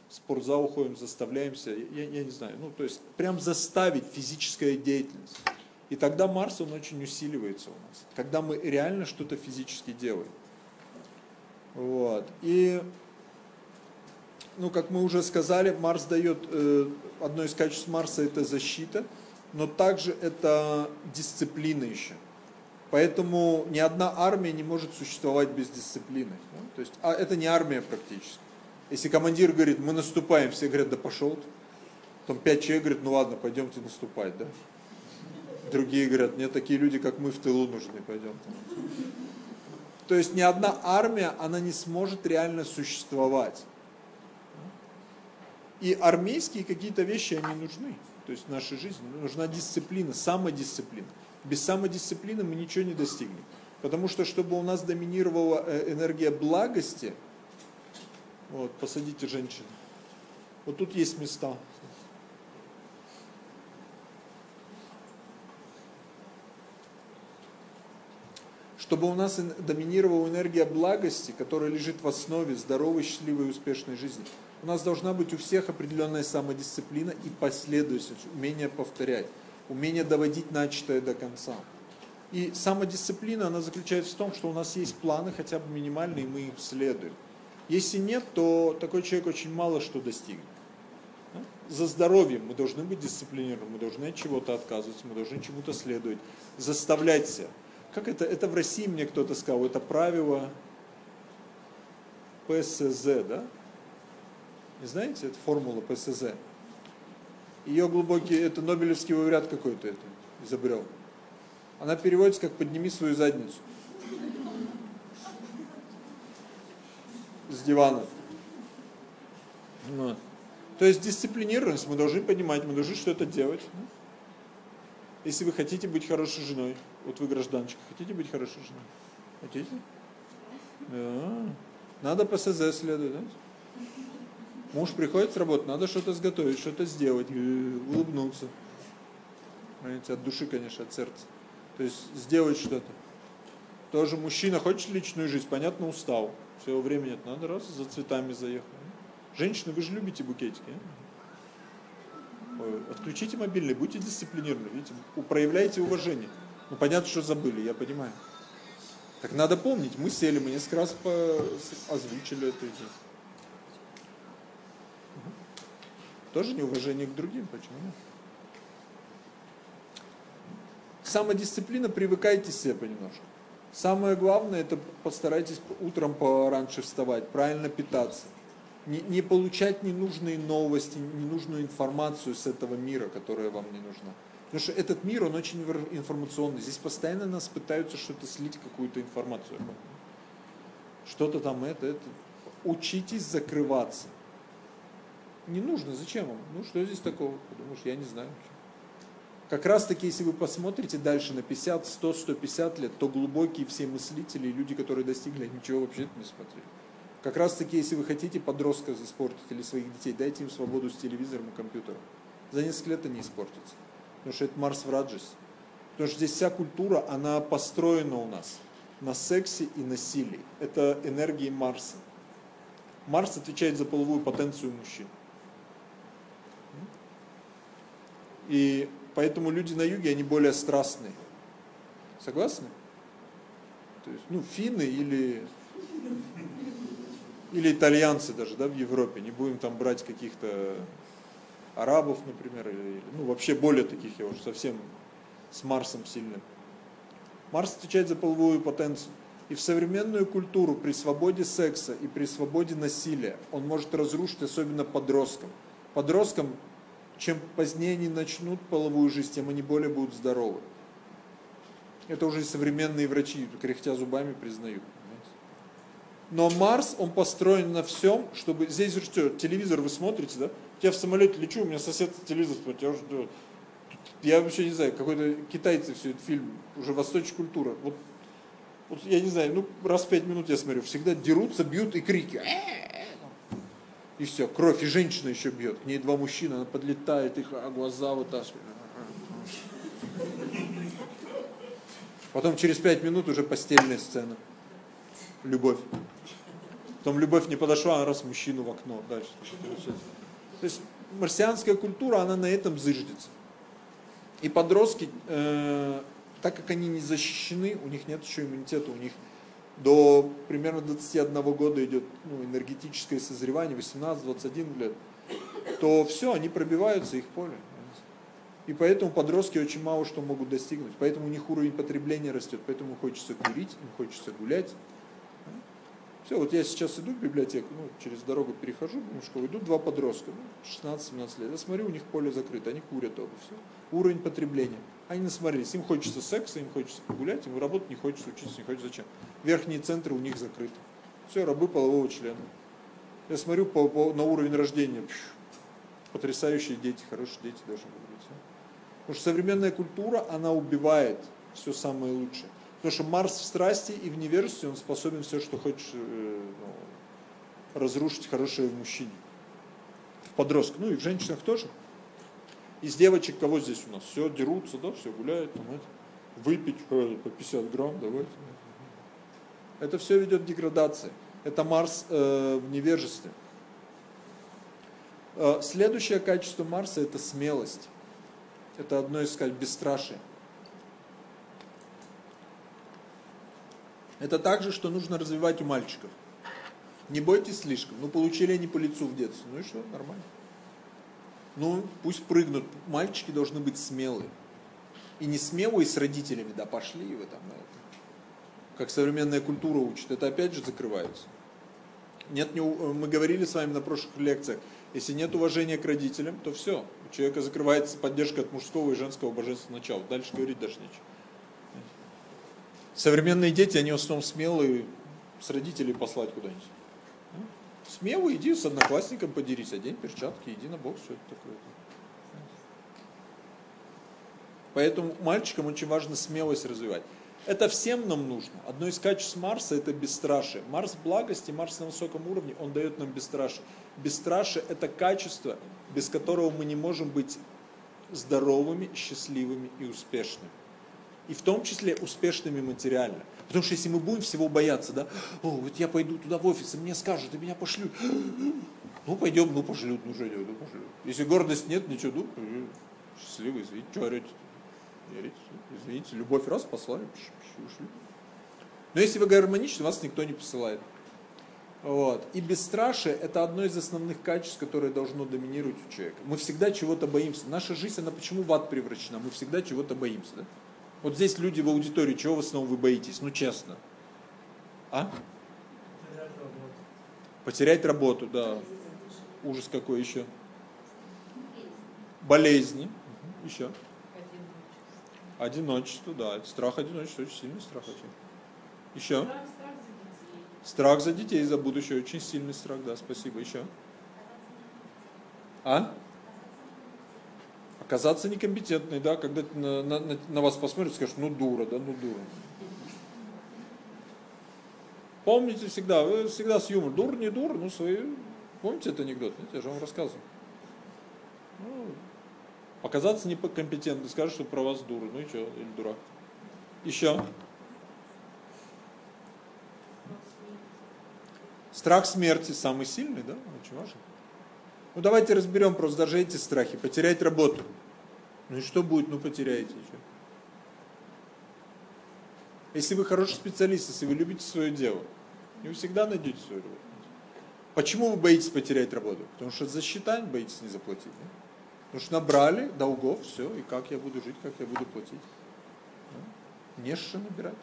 спортзал уходим, заставляемся, я, я не знаю, ну, то есть прям заставить физическая деятельность. И тогда Марс, он очень усиливается у нас, когда мы реально что-то физически делаем. Вот. И ну, как мы уже сказали, Марс дает, э, одно из качеств Марса это защита, но также это дисциплина еще. Поэтому ни одна армия не может существовать без дисциплины. Да? То есть, а это не армия практически. Если командир говорит, мы наступаем, все говорят, да пошел ты. Потом пять человек говорят, ну ладно, пойдемте наступать, да. Другие говорят, нет, такие люди, как мы, в тылу нужны, пойдем. То есть ни одна армия, она не сможет реально существовать. И армейские какие-то вещи, они нужны. То есть в нашей жизни нужна дисциплина, самодисциплина. Без самодисциплины мы ничего не достигнем. Потому что, чтобы у нас доминировала э, энергия благости, вот, посадите женщин. Вот тут есть места. Чтобы у нас доминировала энергия благости, которая лежит в основе здоровой, счастливой и успешной жизни. У нас должна быть у всех определенная самодисциплина и последовательность, умение повторять умение доводить начатое до конца. И самодисциплина, она заключается в том, что у нас есть планы, хотя бы минимальные, и мы им следуем. Если нет, то такой человек очень мало что достигнет. За здоровьем мы должны быть дисциплинированы, мы должны от чего-то отказываться, мы должны чему-то следовать, заставлять себя. Как это? Это в России мне кто-то сказал, это правило ПСЗ, да? Не знаете, это формула ПСЗ? ее глубокий, это Нобелевский лауреат какой-то это изобрел. Она переводится как «подними свою задницу». С дивана. Вот. То есть дисциплинированность мы должны понимать, мы должны что-то делать. Если вы хотите быть хорошей женой, вот вы гражданчик, хотите быть хорошей женой? Хотите? Да. Надо по СЗ следовать, да? Муж приходит с работы, надо что-то сготовить, что-то сделать, улыбнуться. Понимаете, от души, конечно, от сердца. То есть сделать что-то. Тоже мужчина хочет личную жизнь, понятно, устал. Всего времени нет, надо раз за цветами заехать. Женщины, вы же любите букетики. А? Отключите мобильный, будьте дисциплинированы, видите, проявляйте уважение. Ну, понятно, что забыли, я понимаю. Так надо помнить, мы сели, мы несколько раз озвучили эту идею. Тоже неуважение к другим, почему нет? Самодисциплина, привыкайте себе понемножку. Самое главное, это постарайтесь утром пораньше вставать, правильно питаться. Не, не получать ненужные новости, ненужную информацию с этого мира, которая вам не нужна. Потому что этот мир, он очень информационный. Здесь постоянно нас пытаются что-то слить, какую-то информацию. Что-то там это, это. Учитесь закрываться. Не нужно, зачем вам? Ну что здесь такого? Потому что я не знаю. Как раз таки, если вы посмотрите дальше на 50, 100, 150 лет, то глубокие все мыслители и люди, которые достигли, ничего вообще не смотрели. Как раз таки, если вы хотите подростка испортить или своих детей, дайте им свободу с телевизором и компьютером. За несколько лет они испортятся. Потому что это Марс в Раджес. Потому что здесь вся культура, она построена у нас на сексе и насилии. Это энергии Марса. Марс отвечает за половую потенцию мужчин. И поэтому люди на юге, они более страстные. Согласны? То есть, ну, финны или, или итальянцы даже, да, в Европе. Не будем там брать каких-то арабов, например, или, ну, вообще более таких, я уже совсем с Марсом сильным. Марс отвечает за половую потенцию. И в современную культуру при свободе секса и при свободе насилия он может разрушить особенно подросткам. Подросткам чем позднее они начнут половую жизнь, тем они более будут здоровы. Это уже современные врачи, кряхтя зубами, признают. Но Марс, он построен на всем, чтобы... Здесь что, телевизор вы смотрите, да? Я в самолете лечу, у меня сосед телевизор смотрит, я. Я вообще не знаю, какой-то китайцы все этот фильм, уже восточная культура. Вот, вот я не знаю, ну раз в пять минут я смотрю, всегда дерутся, бьют и крики и все, кровь, и женщина еще бьет. К ней два мужчины, она подлетает, их а глаза вытаскивает. Потом через пять минут уже постельная сцена. Любовь. Потом любовь не подошла, а раз мужчину в окно. Дальше. То есть марсианская культура, она на этом зыждется. И подростки, э, так как они не защищены, у них нет еще иммунитета, у них до примерно 21 года идет ну, энергетическое созревание, 18-21 лет, то все, они пробиваются, их поле. И поэтому подростки очень мало что могут достигнуть. Поэтому у них уровень потребления растет, поэтому хочется курить, им хочется гулять. Все, вот я сейчас иду в библиотеку, ну, через дорогу перехожу, в школу, идут два подростка, ну, 16-17 лет. Я смотрю, у них поле закрыто, они курят оба, все. Уровень потребления. Они насмотрелись, им хочется секса, им хочется погулять, им работать не хочется, учиться не хочется, зачем? Верхние центры у них закрыты. Все, рабы полового члена. Я смотрю по, по, на уровень рождения, пш, потрясающие дети, хорошие дети должны быть. Потому что современная культура, она убивает все самое лучшее. Потому что Марс в страсти и в невежестве, он способен все, что хочешь, э, ну, разрушить хорошее в мужчине. В подростках, ну и в женщинах тоже. Из девочек кого здесь у нас? Все, дерутся, да, все гуляют, там, это, выпить э, по 50 грамм, давайте. Это все ведет к деградации. Это Марс э, в невежестве. Э, следующее качество Марса это смелость. Это одно из, сказать, бесстрашие. Это также, что нужно развивать у мальчиков. Не бойтесь слишком. Ну, получили они по лицу в детстве. Ну и что, нормально. Ну, пусть прыгнут. Мальчики должны быть смелые. И не смелые с родителями, да, пошли вы там на это. Как современная культура учит. Это опять же закрывается. Нет, не, мы говорили с вами на прошлых лекциях, если нет уважения к родителям, то все. У человека закрывается поддержка от мужского и женского божественного начала. Дальше говорить даже нечего. Современные дети, они в основном смелые с родителей послать куда-нибудь. Смело иди с одноклассником подерись, одень перчатки, иди на бокс, что это такое. Поэтому мальчикам очень важно смелость развивать. Это всем нам нужно. Одно из качеств Марса это бесстрашие. Марс благости, Марс на высоком уровне, он дает нам бесстрашие. Бесстрашие это качество, без которого мы не можем быть здоровыми, счастливыми и успешными и в том числе успешными материально. Потому что если мы будем всего бояться, да, о, вот я пойду туда в офис, и мне скажут, и меня пошлют. Ну, пойдем, ну, пошлют, ну, что ну, пошлют. Если гордость нет, ничего, ну, счастливый, извините, что орете? Извините, любовь раз послали, ушли. Но если вы гармоничны, вас никто не посылает. Вот. И бесстрашие – это одно из основных качеств, которое должно доминировать у человека. Мы всегда чего-то боимся. Наша жизнь, она почему в ад превращена? Мы всегда чего-то боимся. Да? Вот здесь люди в аудитории, чего в основном вы боитесь? Ну, честно. А? Потерять работу, да. Ужас какой еще? Болезни. Еще. Одиночество, да. Страх одиночества, очень сильный страх. Еще. Страх за детей, за будущее, очень сильный страх, да, спасибо. Еще. А? Казаться некомпетентной, да, когда на, на, на вас посмотрят, скажут, ну дура, да, ну дура. Помните всегда, вы всегда с юмором, дур, не дур, ну свои, помните этот анекдот, я же вам рассказывал. Ну, показаться некомпетентным, скажут, что про вас дура, ну и что, или дурак. Еще. Страх смерти самый сильный, да, очень важно. Ну давайте разберем просто даже эти страхи. Потерять работу. Ну и что будет? Ну потеряете. Что? Если вы хороший специалист, если вы любите свое дело, вы всегда найдете свою работу. Почему вы боитесь потерять работу? Потому что за счета боитесь не заплатить. Да? Потому что набрали долгов, все, и как я буду жить, как я буду платить. Да? Не что набирать.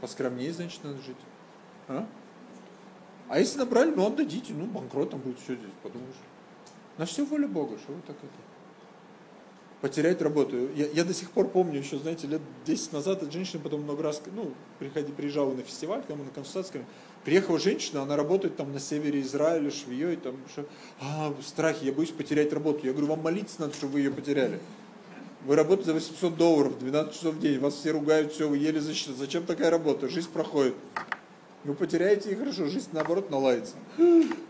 Поскромнее, значит, надо жить. А? А если набрали, ну отдадите, ну банкротом будет, что здесь, подумаешь. На все воля Бога, что вы так это? Потерять работу. Я, я до сих пор помню, еще, знаете, лет 10 назад эта женщина потом много раз, ну, приходи, приезжала на фестиваль, там, на консультацию, приехала женщина, она работает там на севере Израиля, швеей, там, что, а, страхи, я боюсь потерять работу. Я говорю, вам молиться надо, чтобы вы ее потеряли. Вы работаете за 800 долларов, 12 часов в день, вас все ругают, все, вы еле защитили. Зачем такая работа? Жизнь проходит. Вы потеряете и хорошо, жизнь наоборот наладится.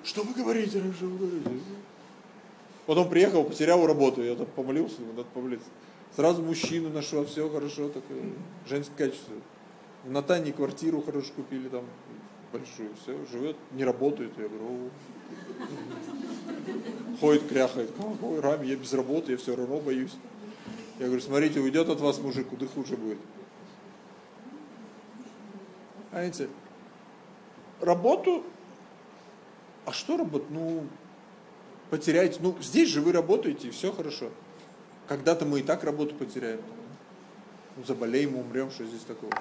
Что вы говорите, что вы говорите? Потом приехал, потерял работу, я так помолился, надо помолиться. Сразу мужчину нашел, все хорошо, такое женское качество. В Натане квартиру хорошо купили там, большую, все, живет, не работает. Я говорю, ходит, кряхает, ой, Рами, я без работы, я все равно боюсь. Я говорю, смотрите, уйдет от вас мужик, куда хуже будет. Понимаете? Работу, а что работать? Ну, потеряете, ну, здесь же вы работаете, и все хорошо. Когда-то мы и так работу потеряем. Ну, заболеем, умрем, что здесь такого?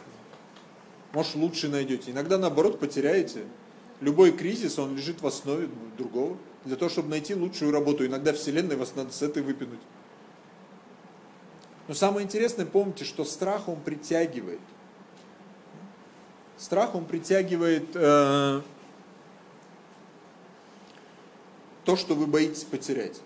Может, лучше найдете. Иногда, наоборот, потеряете. Любой кризис, он лежит в основе другого. Для того, чтобы найти лучшую работу. Иногда Вселенная вас надо с этой выпинуть. Но самое интересное, помните, что страх он притягивает. Страх он притягивает э, то, что вы боитесь потерять.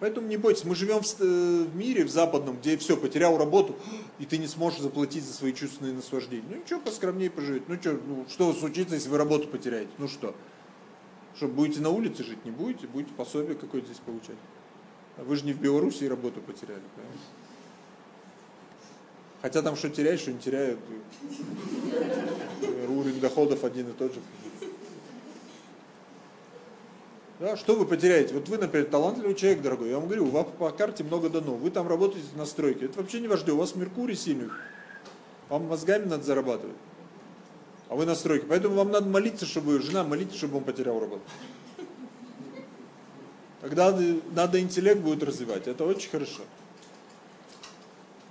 Поэтому не бойтесь, мы живем в, э, в мире, в западном, где все, потерял работу, и ты не сможешь заплатить за свои чувственные наслаждения. Ну ничего, поскромнее поживете. Ну что, ну, что случится, если вы работу потеряете? Ну что? Что, будете на улице жить? Не будете? Будете пособие какое-то здесь получать. А вы же не в Беларуси работу потеряли, понимаете? Хотя там что теряешь, что не теряют. Уровень доходов один и тот же. Да, что вы потеряете? Вот вы, например, талантливый человек, дорогой, я вам говорю, у вас по карте много дано, вы там работаете на стройке, это вообще не важно, у вас Меркурий сильный, вам мозгами надо зарабатывать, а вы на стройке, поэтому вам надо молиться, чтобы, жена, молитесь, чтобы он потерял работу. Тогда надо интеллект будет развивать, это очень хорошо.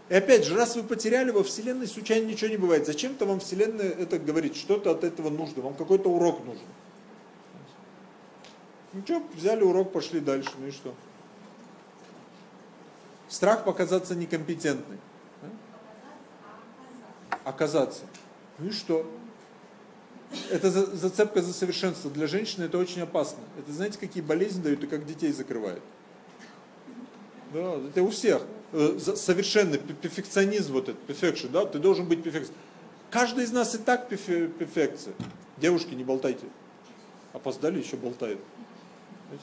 И опять же, раз вы потеряли во Вселенной, случайно ничего не бывает. Зачем-то вам Вселенная это говорит, что-то от этого нужно, вам какой-то урок нужен. Ну что, взяли урок, пошли дальше, ну и что? Страх показаться некомпетентным. Оказаться. Ну и что? Это зацепка за совершенство. Для женщины это очень опасно. Это знаете, какие болезни дают и как детей закрывают. Да, это у всех. Э, совершенный перфекционизм, вот этот, perfection, да, ты должен быть перфекцион. Каждый из нас и так перфекция. Девушки, не болтайте. Опоздали, еще болтают.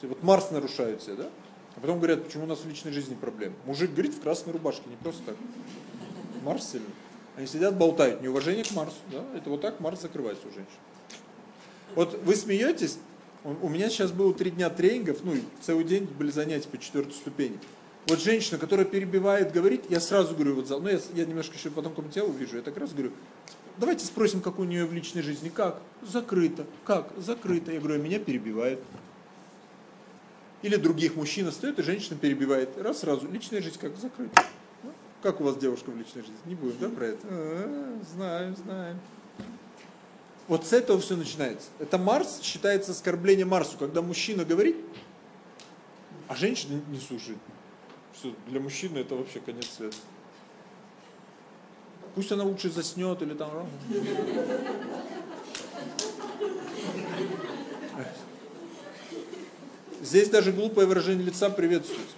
Вот Марс нарушает все, да? А потом говорят, почему у нас в личной жизни проблемы. Мужик говорит в красной рубашке, не просто так. Марс сильный. Они сидят, болтают. Неуважение к Марсу. Да? Это вот так Марс закрывается у женщин. Вот вы смеетесь, у меня сейчас было три дня тренингов, ну, целый день были занятия по четвертой ступени. Вот женщина, которая перебивает, говорит, я сразу говорю, вот, ну, я, я немножко еще потом комментарий увижу, я так раз говорю, давайте спросим, как у нее в личной жизни. Как? Закрыто. Как? Закрыто. Я говорю, «А меня перебивает. Или других мужчин остается, женщина перебивает. Раз сразу, личная жизнь как закрыта. Ну, как у вас девушка в личной жизни? Не будем, да, про это? А, знаем, знаем. Вот с этого все начинается. Это Марс считается оскорблением Марсу, когда мужчина говорит, а женщина не слушает. Все, для мужчины это вообще конец света. Пусть она лучше заснет или там... Здесь даже глупое выражение лица приветствуется.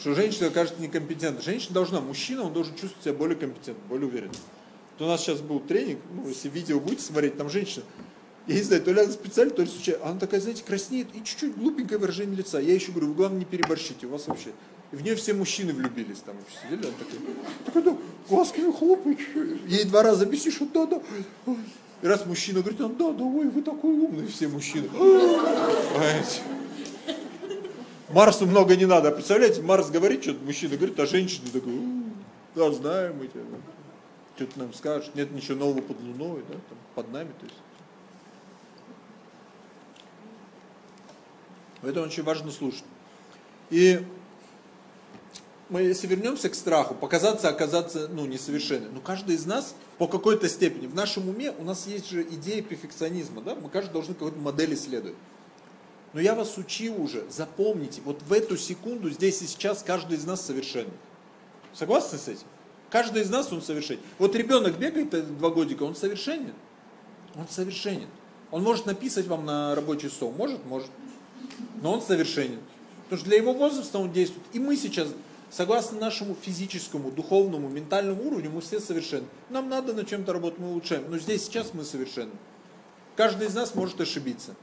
Что женщина кажется некомпетентной. Женщина должна, мужчина, он должен чувствовать себя более компетентным, более уверенным. Вот у нас сейчас был тренинг, ну, если видео будете смотреть, там женщина, я не знаю, то ли она специально, то ли случайно, она такая, знаете, краснеет и чуть-чуть глупенькое выражение лица. Я еще говорю, вы главное не переборщите, у вас вообще. И в нее все мужчины влюбились, там вообще сидели, она такая, такая, да, глазками хлопает, ей два раза объяснишь, да, да, и раз мужчина говорит, он, да, да, ой, вы такой умный, все мужчины. Понимаете? Марсу много не надо. Представляете, Марс говорит что-то, мужчина говорит, а женщина такой, да, знаем мы тебя. Что ты нам скажешь? Нет ничего нового под луной, да, там, под нами. То есть. Это очень важно слушать. И мы, если вернемся к страху, показаться, оказаться, ну, несовершенным. Но каждый из нас по какой-то степени, в нашем уме у нас есть же идея перфекционизма, да? Мы каждый должны какой-то модели следовать. Но я вас учил уже, запомните, вот в эту секунду, здесь и сейчас, каждый из нас совершенен. Согласны с этим? Каждый из нас он совершенен. Вот ребенок бегает два годика, он совершенен. Он совершенен. Он может написать вам на рабочий стол, может, может. Но он совершенен. Потому что для его возраста он действует. И мы сейчас Согласно нашему физическому, духовному, ментальному уровню, мы все совершенны. Нам надо над чем-то работать, мы улучшаем. Но здесь сейчас мы совершенны. Каждый из нас может ошибиться.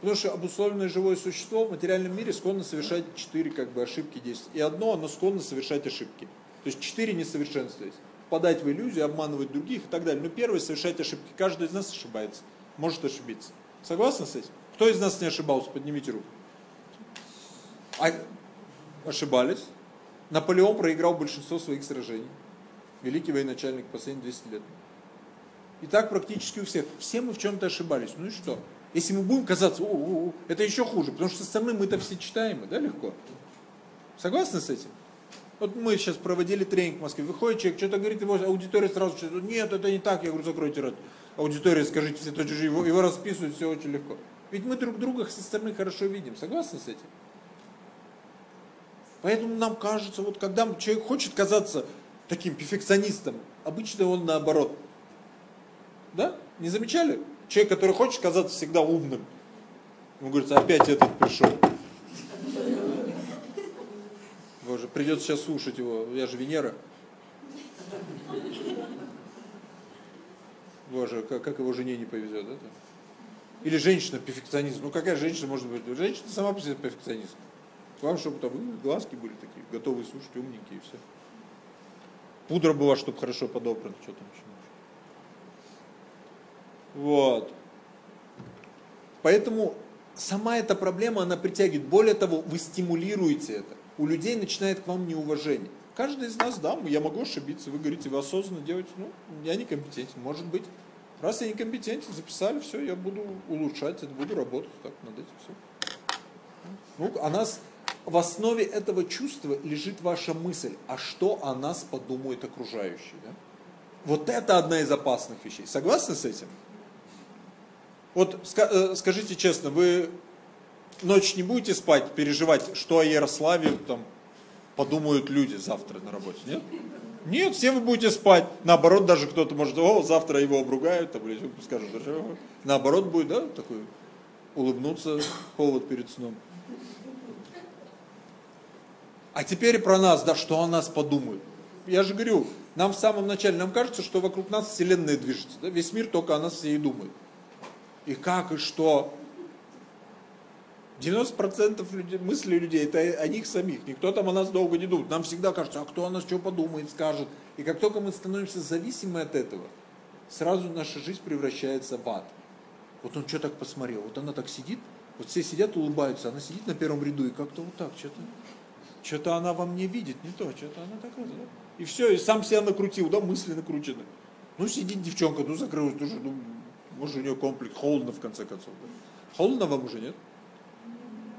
Потому что обусловленное живое существо в материальном мире склонно совершать четыре как бы, ошибки действий. И одно, оно склонно совершать ошибки. То есть четыре несовершенства есть. Впадать в иллюзию, обманывать других и так далее. Но первое, совершать ошибки. Каждый из нас ошибается. Может ошибиться. Согласны с этим? Кто из нас не ошибался? Поднимите руку. А, ошибались. Наполеон проиграл большинство своих сражений. Великий военачальник последние 200 лет. И так практически у всех. Все мы в чем-то ошибались. Ну и что? Если мы будем казаться, о, о, о, это еще хуже, потому что со стороны мы это все читаем, да, легко. Согласны с этим? Вот мы сейчас проводили тренинг в Москве, выходит человек, что-то говорит, его аудитория сразу что нет, это не так, я говорю, закройте рот. Аудитория, скажите все точно же, его, его расписывают, все очень легко. Ведь мы друг друга со стороны хорошо видим, согласны с этим? Поэтому нам кажется, вот когда человек хочет казаться таким перфекционистом, обычно он наоборот. Да? Не замечали? Человек, который хочет казаться всегда умным. Ему говорится, опять этот пришел. Боже, придется сейчас слушать его, я же Венера. Боже, как, как его жене не повезет, да? Или женщина перфекционист. Ну какая женщина может быть? Женщина сама по себе перфекционист. Главное, чтобы там глазки были такие, готовые слушать, умненькие и все. Пудра была, чтобы хорошо подобрана, что там еще. Вот. Поэтому сама эта проблема, она притягивает. Более того, вы стимулируете это. У людей начинает к вам неуважение. Каждый из нас, да, я могу ошибиться. Вы говорите, вы осознанно делаете. Ну, я некомпетентен, может быть. Раз я некомпетентен, записали, все, я буду улучшать это, буду работать так над этим все. Ну, а нас в основе этого чувства лежит ваша мысль, а что о нас подумают окружающие. Да? Вот это одна из опасных вещей. Согласны с этим? Вот э, скажите честно, вы ночь не будете спать, переживать, что о Ярославе там подумают люди завтра на работе, нет? Нет, все вы будете спать. Наоборот, даже кто-то может, о, завтра его обругают, там, или скажут, наоборот будет, да, такой улыбнуться повод перед сном. А теперь про нас, да, что о нас подумают. Я же говорю, нам в самом начале, нам кажется, что вокруг нас Вселенная движется. Да? Весь мир только о нас и думает. И как, и что. 90% людей, мыслей людей это о них самих. Никто там о нас долго не думает. Нам всегда кажется, а кто о нас что подумает, скажет. И как только мы становимся зависимы от этого, сразу наша жизнь превращается в ад. Вот он что так посмотрел, вот она так сидит, вот все сидят, улыбаются, она сидит на первом ряду и как-то вот так, что-то что-то она во мне видит, не то, что-то она такая. И все, и сам себя накрутил, да, мысли накручены. Ну, сидит девчонка, ну, закрылась, тоже, ну, может, у нее комплекс, холодно, в конце концов. Да? Холодно вам уже, нет?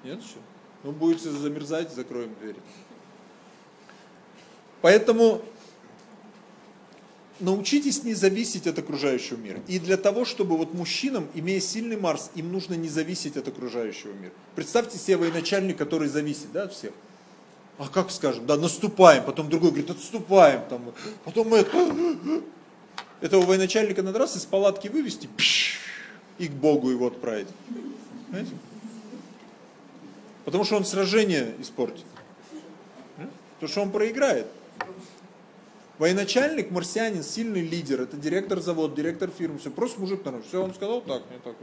Нет еще? Ну, будете замерзать, закроем двери. Поэтому научитесь не зависеть от окружающего мира. И для того, чтобы вот мужчинам, имея сильный Марс, им нужно не зависеть от окружающего мира. Представьте себе военачальник, который зависит да, от всех а как скажем, да, наступаем, потом другой говорит, отступаем, там, потом это, этого военачальника надо раз из палатки вывести, и к Богу его отправить. Понимаете? Потому что он сражение испортит. Потому что он проиграет. Военачальник, марсианин, сильный лидер, это директор завода, директор фирмы, все, просто мужик нормальный. Все, он сказал так, не так.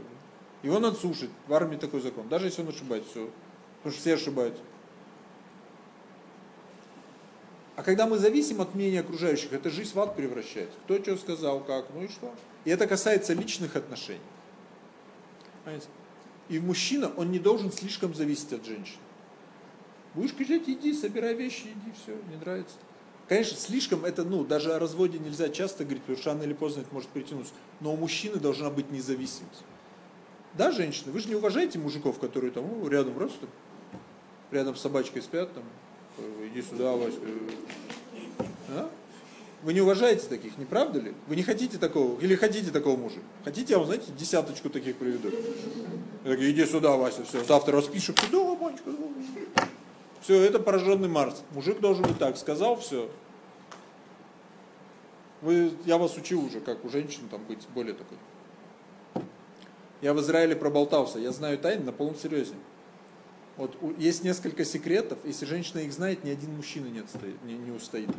Его надо слушать. В армии такой закон. Даже если он ошибается, все. Потому что все ошибаются. А когда мы зависим от мнения окружающих, это жизнь в ад превращается. Кто что сказал, как, ну и что. И это касается личных отношений. Понимаете? И мужчина, он не должен слишком зависеть от женщины. Будешь кричать, иди, собирай вещи, иди, все, не нравится. Конечно, слишком это, ну, даже о разводе нельзя часто говорить, потому что рано или поздно это может притянуться. Но у мужчины должна быть независимость. Да, женщины, вы же не уважаете мужиков, которые там ну, рядом просто, рядом с собачкой спят, там, иди сюда, Васька. А? Вы не уважаете таких, не правда ли? Вы не хотите такого, или хотите такого мужа? Хотите, я вам, знаете, десяточку таких приведу. Я иди сюда, Вася, все, завтра распишем, да, мальчик, все, это пораженный Марс. Мужик должен быть так, сказал, все. Вы, я вас учил уже, как у женщин там быть более такой. Я в Израиле проболтался, я знаю тайны на полном серьезе. Вот есть несколько секретов, если женщина их знает, ни один мужчина не, отстоит, не, не устоит.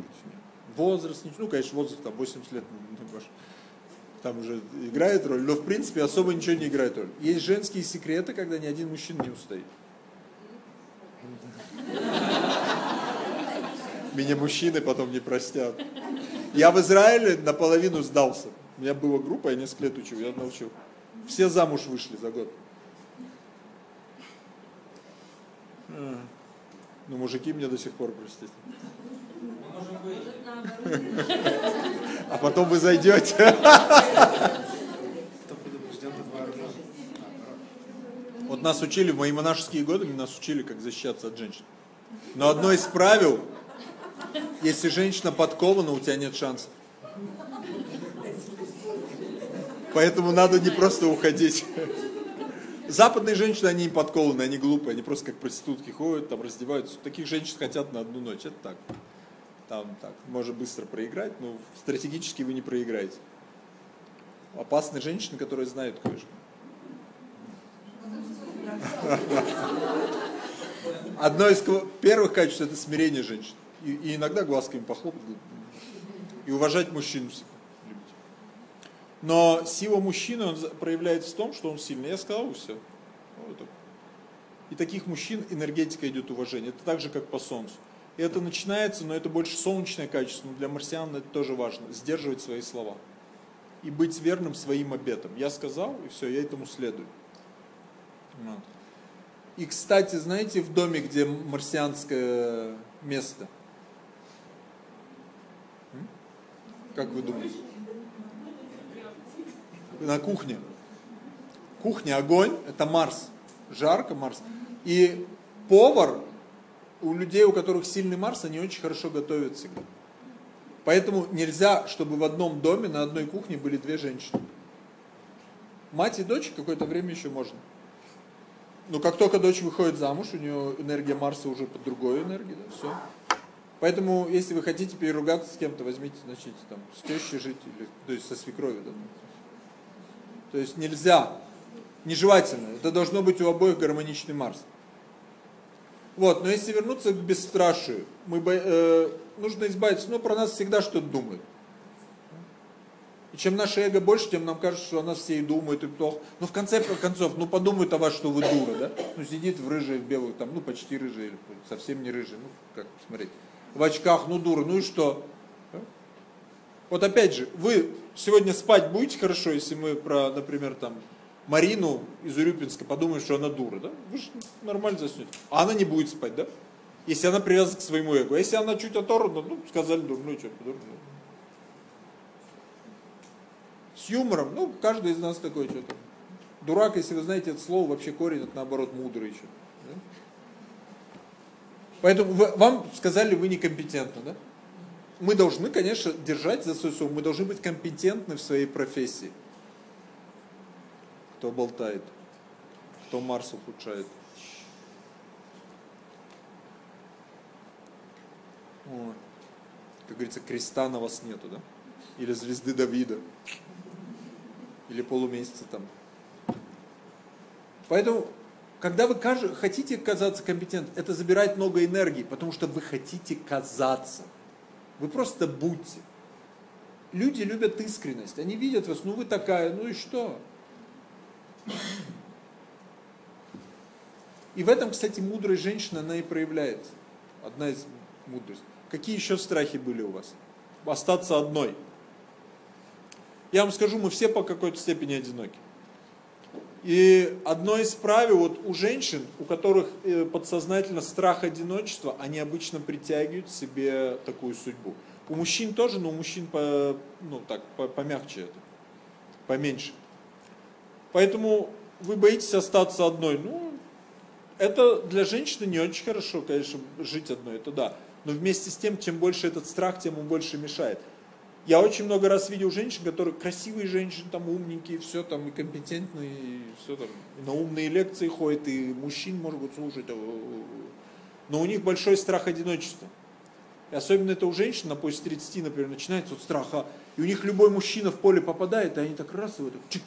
Возраст, ну, конечно, возраст там 80 лет, ну, там уже играет роль, но в принципе особо ничего не играет роль. Есть женские секреты, когда ни один мужчина не устоит. Меня мужчины потом не простят. Я в Израиле наполовину сдался. У меня была группа, я несколько лет учил, я научил. Все замуж вышли за год. Ну, мужики мне до сих пор простите. а потом вы зайдете. Вот нас учили, в мои монашеские годы нас учили, как защищаться от женщин. Но одно из правил, если женщина подкована, у тебя нет шансов. Поэтому надо не просто уходить. Западные женщины, они не подкованы, они глупые, они просто как проститутки ходят, там раздеваются. Таких женщин хотят на одну ночь, это так. Там так, можно быстро проиграть, но стратегически вы не проиграете. Опасные женщины, которые знают кое-что. Одно из первых качеств это смирение женщин. И, и иногда глазками похлопать. И уважать мужчин Но сила мужчины он проявляется в том, что он сильный. Я сказал, все. И таких мужчин энергетика идет уважение. Это так же, как по солнцу. И это начинается, но это больше солнечное качество. Но для марсиан это тоже важно. Сдерживать свои слова. И быть верным своим обетам. Я сказал, и все, я этому следую. И, кстати, знаете, в доме, где марсианское место? Как вы думаете? На кухне. Кухня, огонь, это Марс. Жарко Марс. И повар, у людей, у которых сильный Марс, они очень хорошо готовят всегда. Поэтому нельзя, чтобы в одном доме на одной кухне были две женщины. Мать и дочь какое-то время еще можно. Но как только дочь выходит замуж, у нее энергия Марса уже под другой энергией, да, все. Поэтому, если вы хотите переругаться с кем-то, возьмите, значит, там, с тещей жить, или, то есть со свекровью. Да. То есть нельзя, нежелательно. Это должно быть у обоих гармоничный Марс. Вот, но если вернуться к бесстрашию, мы, э, нужно избавиться, ну, про нас всегда что-то думают. И чем наше эго больше, тем нам кажется, что о нас все и думают, и плохо. Но в конце концов, ну подумают о вас, что вы дура, да? Ну сидит в рыжей, в белой, там, ну почти рыжий, или совсем не рыжий, ну как смотреть. В очках, ну дура, ну и что? Вот опять же, вы сегодня спать будете хорошо, если мы про, например, там, Марину из Урюпинска подумаем, что она дура, да? Вы же нормально заснете. А она не будет спать, да? Если она привязана к своему эго. А если она чуть оторвана, ну, сказали дурную, что, дурную. С юмором, ну, каждый из нас такой что-то. Дурак, если вы знаете это слово, вообще корень, это наоборот мудрый еще. Да? Поэтому вы, вам сказали, вы некомпетентны, да? Мы должны, конечно, держать за свой слово, мы должны быть компетентны в своей профессии. Кто болтает, кто Марс ухудшает. Ой. Как говорится, креста на вас нету, да? Или звезды Давида или полумесяца там. Поэтому, когда вы хотите казаться компетентным, это забирает много энергии, потому что вы хотите казаться. Вы просто будьте. Люди любят искренность. Они видят вас, ну вы такая, ну и что? И в этом, кстати, мудрая женщина, она и проявляется. Одна из мудростей. Какие еще страхи были у вас? Остаться одной – я вам скажу, мы все по какой-то степени одиноки. И одно из правил, вот у женщин, у которых э, подсознательно страх одиночества, они обычно притягивают себе такую судьбу. У мужчин тоже, но у мужчин по, ну, так, по, помягче это, поменьше. Поэтому вы боитесь остаться одной. Ну, это для женщины не очень хорошо, конечно, жить одной, это да. Но вместе с тем, чем больше этот страх, тем он больше мешает. Я очень много раз видел женщин, которые красивые женщины, там умненькие, все там и компетентные, и все там, и на умные лекции ходят, и мужчин могут слушать. Но у них большой страх одиночества. И особенно это у женщин, на после 30, например, начинается вот страха. И у них любой мужчина в поле попадает, и они так раз, и вот так, чик,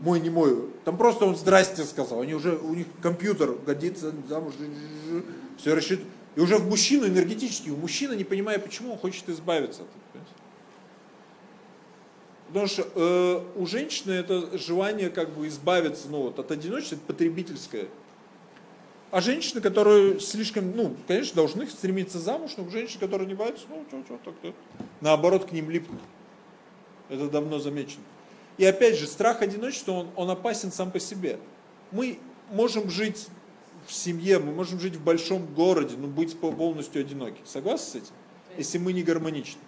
мой, не мой. Там просто он здрасте сказал. Они уже, у них компьютер годится замуж, все рассчитывают. И уже в мужчину энергетически, у мужчины, не понимая почему, он хочет избавиться от этого. Потому что э, у женщины это желание как бы избавиться ну, вот, от одиночества, это потребительское. А женщины, которые слишком, ну, конечно, должны стремиться замуж, но женщины, которые не боятся, ну, что, что, так, так, наоборот, к ним липнут. Это давно замечено. И опять же, страх одиночества, он, он опасен сам по себе. Мы можем жить в семье, мы можем жить в большом городе, но быть полностью одиноки. Согласны с этим? Если мы не гармоничны.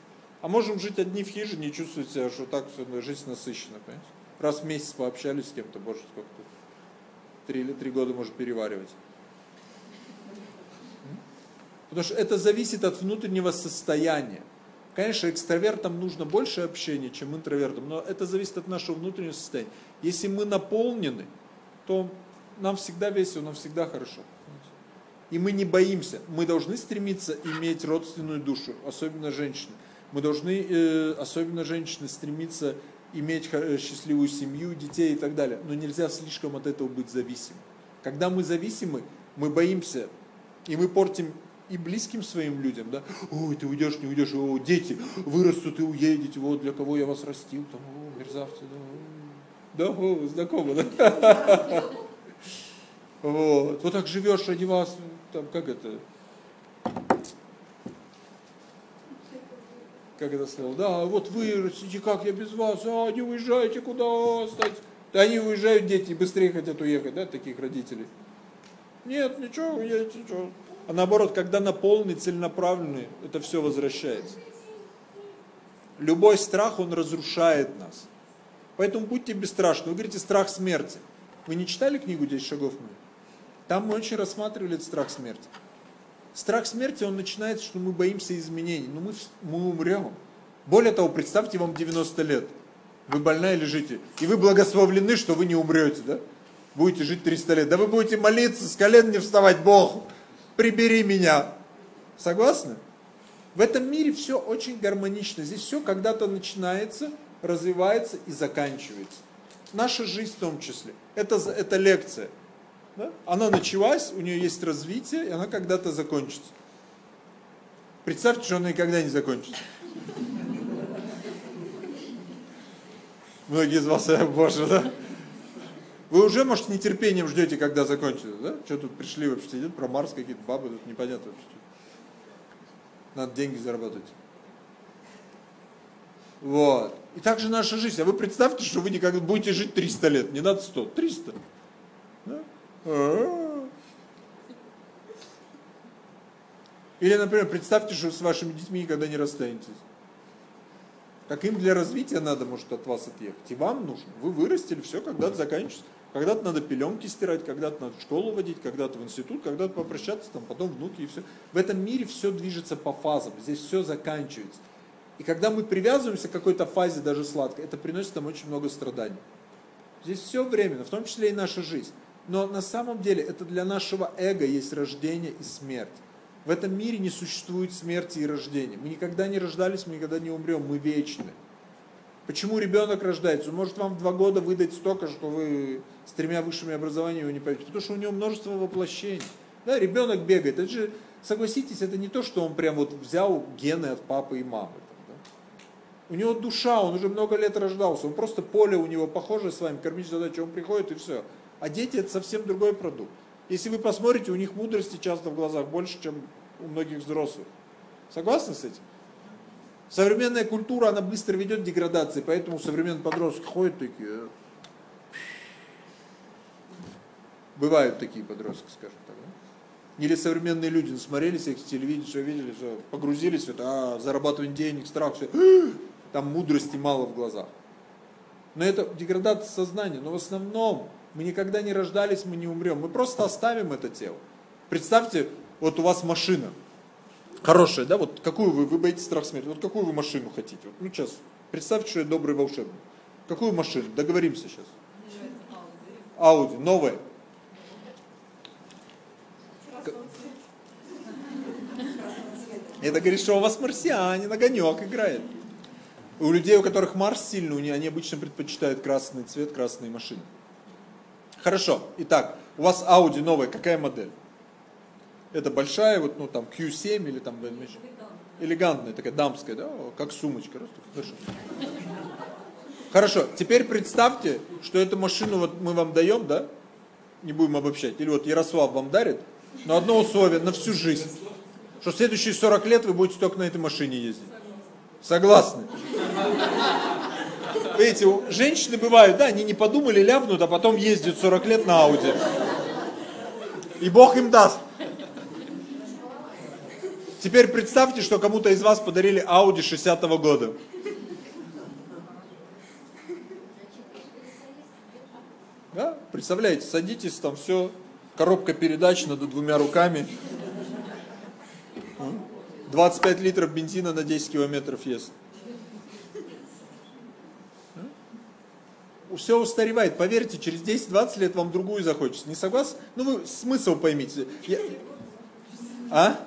А можем жить одни в хижине и чувствовать себя, что так все, жизнь насыщена, понимаете? Раз в месяц пообщались с кем-то, боже, сколько тут. Три или три года может переваривать. Потому что это зависит от внутреннего состояния. Конечно, экстравертам нужно больше общения, чем интровертам, но это зависит от нашего внутреннего состояния. Если мы наполнены, то нам всегда весело, нам всегда хорошо. И мы не боимся. Мы должны стремиться иметь родственную душу, особенно женщины. Мы должны, э, особенно женщины, стремиться иметь э, счастливую семью, детей и так далее. Но нельзя слишком от этого быть зависимым. Когда мы зависимы, мы боимся, и мы портим и близким своим людям, да, ой, ты уйдешь, не уйдешь, о, дети вырастут и уедете, вот для кого я вас растил, там, о, мерзавцы, да, да, о, знакомо, да, вот, вот так живешь ради вас, там, как это, как это слово, да, вот вырастите, как я без вас, а, не уезжайте, куда остаться, да они уезжают, дети, быстрее хотят уехать, да, таких родителей. Нет, ничего, уедете, ничего. А наоборот, когда наполненный, целенаправленный, это все возвращается. Любой страх, он разрушает нас. Поэтому будьте бесстрашны. Вы говорите страх смерти. Вы не читали книгу «10 шагов мы»? Там мы очень рассматривали страх смерти. Страх смерти, он начинается, что мы боимся изменений. Но мы, мы умрем. Более того, представьте, вам 90 лет. Вы больная лежите. И вы благословлены, что вы не умрете, да? Будете жить 300 лет. Да вы будете молиться, с колен не вставать, Бог прибери меня. Согласны? В этом мире все очень гармонично. Здесь все когда-то начинается, развивается и заканчивается. Наша жизнь в том числе. Это, это лекция. Да? Она началась, у нее есть развитие, и она когда-то закончится. Представьте, что она никогда не закончится. Многие из вас, боже, да? Вы уже, может, нетерпением ждете, когда закончится, да? Что тут пришли вообще, сидят про Марс какие-то бабы, тут непонятно вообще. Надо деньги заработать. Вот. И так же наша жизнь. А вы представьте, что вы никогда будете жить 300 лет. Не надо 100, 300. Да? Или, например, представьте, что с вашими детьми никогда не расстанетесь. Так им для развития надо, может, от вас отъехать. И вам нужно. Вы вырастили, все, когда-то заканчивается. Когда-то надо пеленки стирать, когда-то надо в школу водить, когда-то в институт, когда-то попрощаться, там, потом внуки и все. В этом мире все движется по фазам, здесь все заканчивается. И когда мы привязываемся к какой-то фазе, даже сладкой, это приносит нам очень много страданий. Здесь все временно, в том числе и наша жизнь. Но на самом деле это для нашего эго есть рождение и смерть. В этом мире не существует смерти и рождения. Мы никогда не рождались, мы никогда не умрем, мы вечны. Почему ребенок рождается? Он может вам в два года выдать столько, что вы с тремя высшими образованиями его не поймете. Потому что у него множество воплощений. Да, ребенок бегает. Это же, согласитесь, это не то, что он прям вот взял гены от папы и мамы. да? У него душа, он уже много лет рождался. Он просто поле у него похоже с вами, кормить задачу, он приходит и все. А дети это совсем другой продукт. Если вы посмотрите, у них мудрости часто в глазах больше, чем у многих взрослых. Согласны с этим? Современная культура, она быстро ведет к деградации, поэтому современный подросток ходит такие. Э, бывают такие подростки, скажем так. Да? Или современные люди насмотрелись их телевидения, все видели, все, погрузились это, а, зарабатывание денег, страх, все. Там мудрости мало в глазах. Но это деградация сознания. Но в основном мы никогда не рождались, мы не умрем. Мы просто оставим это тело. Представьте, вот у вас машина – Хорошая, да? Вот какую вы, вы боитесь страх смерти? Вот какую вы машину хотите? Вот, ну, сейчас, представьте, что я добрый волшебник. Какую машину? Договоримся сейчас. Ауди, новая. Это говорит, что у вас марсианин, огонек играет. У людей, у которых Марс сильный, они обычно предпочитают красный цвет, красные машины. Хорошо. Итак, у вас Audi новая, какая модель? Это большая, вот, ну, там, Q7 или там, элегантная, такая дамская, да, как сумочка. Хорошо. Хорошо, теперь представьте, что эту машину вот мы вам даем, да, не будем обобщать, или вот Ярослав вам дарит, но одно условие, на всю жизнь, что следующие 40 лет вы будете только на этой машине ездить. Согласны? Видите, женщины бывают, да, они не подумали, ляпнут, а потом ездят 40 лет на Ауди. И Бог им даст. Теперь представьте, что кому-то из вас подарили Audi 60-го года. Да? Представляете, садитесь, там все, коробка передач надо двумя руками. 25 литров бензина на 10 километров ест. Все устаревает, поверьте, через 10-20 лет вам другую захочется. Не согласны? Ну вы смысл поймите. Я... А?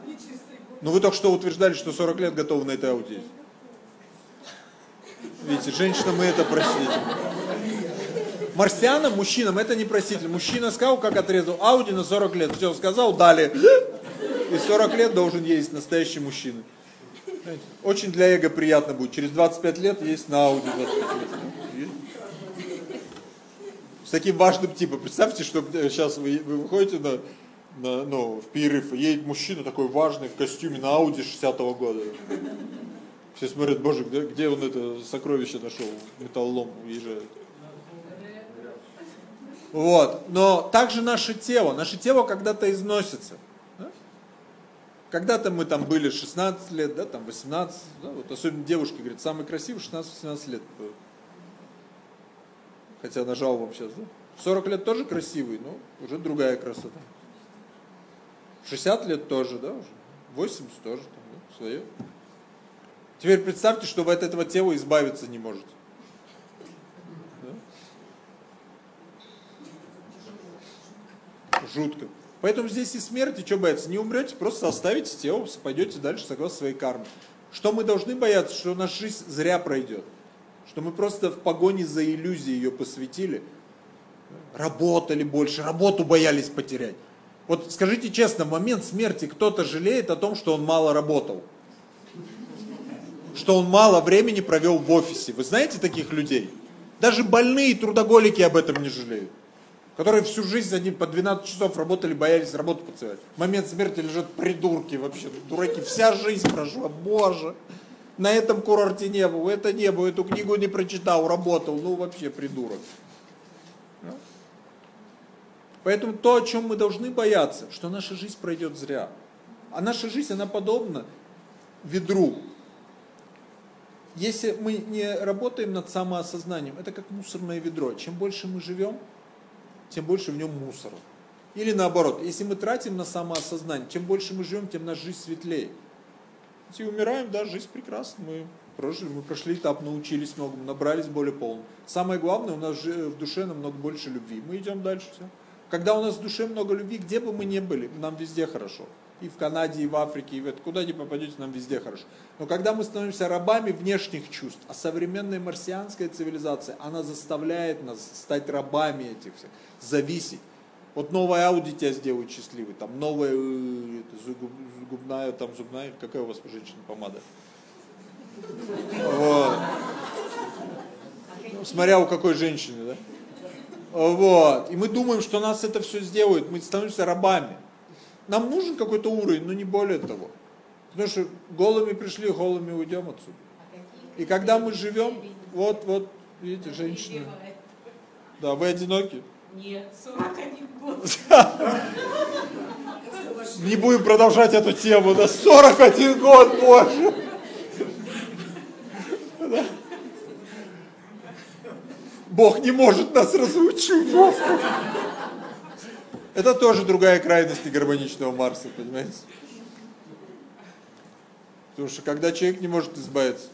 Ну вы только что утверждали, что 40 лет готовы на этой Ауди. Видите, женщинам мы это простите. Марсианам, мужчинам это не простительно. Мужчина сказал, как отрезал Ауди на 40 лет. Все, сказал, дали. И 40 лет должен ездить настоящий мужчина. Очень для эго приятно будет. Через 25 лет есть на Ауди 25 лет. С таким важным типом. Представьте, что сейчас вы, вы выходите на, на, ну, в перерыв, едет мужчина такой важный в костюме на Ауди 60-го года. Все смотрят, боже, где, где он это сокровище нашел, металлолом уезжает. Вот. Но также наше тело. Наше тело когда-то износится. Да? Когда-то мы там были 16 лет, да, там 18, да, вот особенно девушки говорят, самый красивый 16-18 лет. Хотя нажал вам сейчас, да? 40 лет тоже красивый, но уже другая красота. 60 лет тоже, да, уже. 80 тоже, там, да, свое. Теперь представьте, что вы от этого тела избавиться не можете. жутко. Поэтому здесь и смерти, что бояться? Не умрете, просто оставите тело, пойдете дальше согласно своей карме. Что мы должны бояться? Что наша жизнь зря пройдет. Что мы просто в погоне за иллюзией ее посвятили. Работали больше, работу боялись потерять. Вот скажите честно, в момент смерти кто-то жалеет о том, что он мало работал. Что он мало времени провел в офисе. Вы знаете таких людей? Даже больные трудоголики об этом не жалеют которые всю жизнь за ним по 12 часов работали, боялись работу потерять. В момент смерти лежат придурки вообще, дураки, вся жизнь прошла, боже. На этом курорте не был, это не был, эту книгу не прочитал, работал, ну вообще придурок. Поэтому то, о чем мы должны бояться, что наша жизнь пройдет зря. А наша жизнь, она подобна ведру. Если мы не работаем над самоосознанием, это как мусорное ведро. Чем больше мы живем, тем больше в нем мусора. Или наоборот, если мы тратим на самоосознание, чем больше мы живем, тем наша жизнь светлее. Если умираем, да, жизнь прекрасна, мы прожили, мы прошли этап, научились многому, набрались более полно. Самое главное, у нас в душе намного больше любви. Мы идем дальше, все. Когда у нас в душе много любви, где бы мы ни были, нам везде хорошо и в Канаде, и в Африке, и в это, куда ни попадете, нам везде хорошо. Но когда мы становимся рабами внешних чувств, а современная марсианская цивилизация, она заставляет нас стать рабами этих всех, зависеть. Вот новая Ауди тебя сделает счастливой, там новая э, это, зубная, там зубная, какая у вас женщина помада? Вот. Смотря у какой женщины, да? Вот. И мы думаем, что нас это все сделает, мы становимся рабами. Нам нужен какой-то уровень, но не более того. Потому что голыми пришли, голыми уйдем отсюда. И когда мы живем, вот, вот, видите, женщины. Да, вы одиноки? Нет, 41 год. Не будем продолжать эту тему, да, 41 год, боже. Бог не может нас разлучить. Это тоже другая крайность гармоничного Марса, понимаете? Потому что когда человек не может избавиться.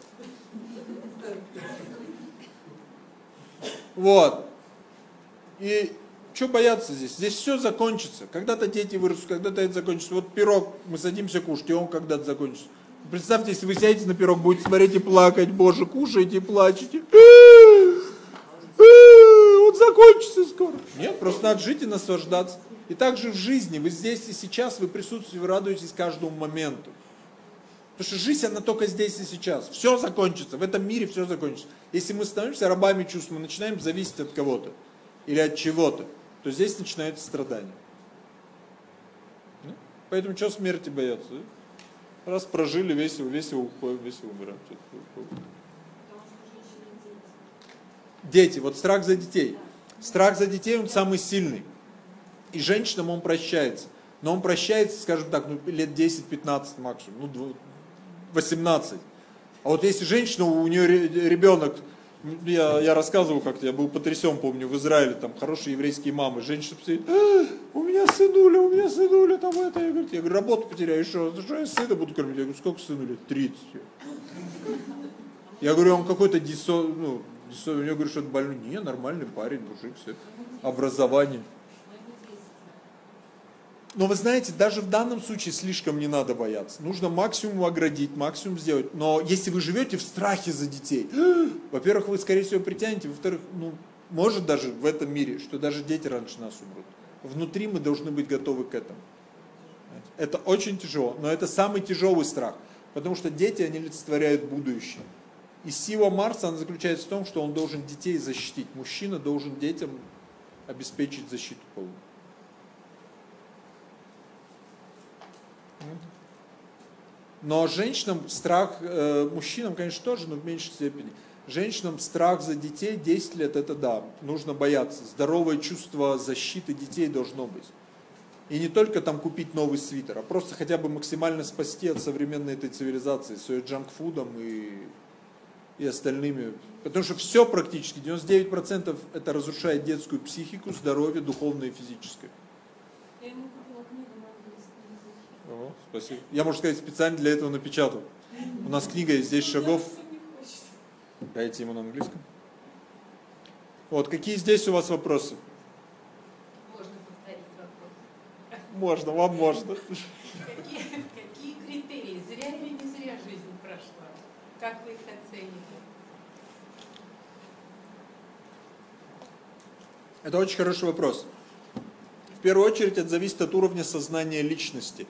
Вот. И что бояться здесь? Здесь все закончится. Когда-то дети вырастут, когда-то это закончится. Вот пирог, мы садимся кушать, и он когда-то закончится. Представьте, если вы сядете на пирог, будете смотреть и плакать, боже, кушаете и плачете. Он закончится скоро. Нет, просто надо жить и наслаждаться. И также в жизни, вы здесь и сейчас, вы присутствуете, вы радуетесь каждому моменту. Потому что жизнь, она только здесь и сейчас. Все закончится, в этом мире все закончится. Если мы становимся рабами чувств, мы начинаем зависеть от кого-то или от чего-то, то здесь начинается страдание. Поэтому что смерти бояться? Раз прожили, весело, весело уходим, весело умираем. Дети, вот страх за детей. Страх за детей, он самый сильный. И женщинам он прощается. но он прощается, скажем так, ну, лет 10-15 максимум, ну, 18. А вот если женщина, у нее ребенок, я, я рассказывал как-то, я был потрясен, помню, в Израиле, там хорошие еврейские мамы, женщина сидит, а, у меня сынуля, у меня сынуля, там это, я говорю, я говорю работу потеряю, что, что я сына буду кормить? Я говорю, сколько сынуля? 30. Я говорю, он какой-то дисо, ну, дисо, у него говорю, что это больной. Не, нормальный парень, мужик, все, образование. Но вы знаете, даже в данном случае слишком не надо бояться. Нужно максимум оградить, максимум сделать. Но если вы живете в страхе за детей, во-первых, вы, скорее всего, притянете, во-вторых, ну, может даже в этом мире, что даже дети раньше нас умрут. Внутри мы должны быть готовы к этому. Это очень тяжело, но это самый тяжелый страх, потому что дети, они олицетворяют будущее. И сила Марса, она заключается в том, что он должен детей защитить. Мужчина должен детям обеспечить защиту полную. Но женщинам страх, э, мужчинам, конечно, тоже, но в меньшей степени. Женщинам страх за детей 10 лет, это да, нужно бояться. Здоровое чувство защиты детей должно быть. И не только там купить новый свитер, а просто хотя бы максимально спасти от современной этой цивилизации с ее джанкфудом и, и остальными. Потому что все практически, 99% это разрушает детскую психику, здоровье, духовное и физическое. О, спасибо. Я, можно сказать, специально для этого напечатал. У нас книга есть 10 шагов. Дайте ему на английском. Вот, какие здесь у вас вопросы? Можно повторить вопрос. Можно, вам можно. Какие, какие критерии? Зря или не зря жизнь прошла? Как вы их оцените? Это очень хороший вопрос. В первую очередь это зависит от уровня сознания личности.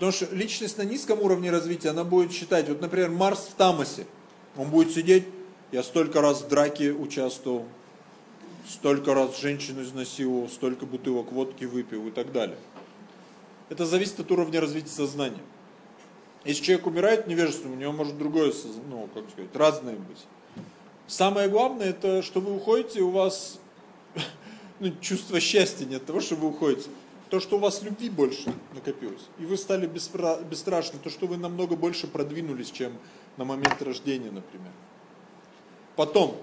Потому что личность на низком уровне развития, она будет считать, вот, например, Марс в Тамасе, он будет сидеть, я столько раз в драке участвовал, столько раз женщину изнасиловал, столько бутылок водки выпил и так далее. Это зависит от уровня развития сознания. Если человек умирает невежеством, у него может другое, ну, как сказать, разное быть. Самое главное, это что вы уходите, у вас ну, чувство счастья нет того, что вы уходите то, что у вас любви больше накопилось, и вы стали бесстрашны, то, что вы намного больше продвинулись, чем на момент рождения, например. Потом,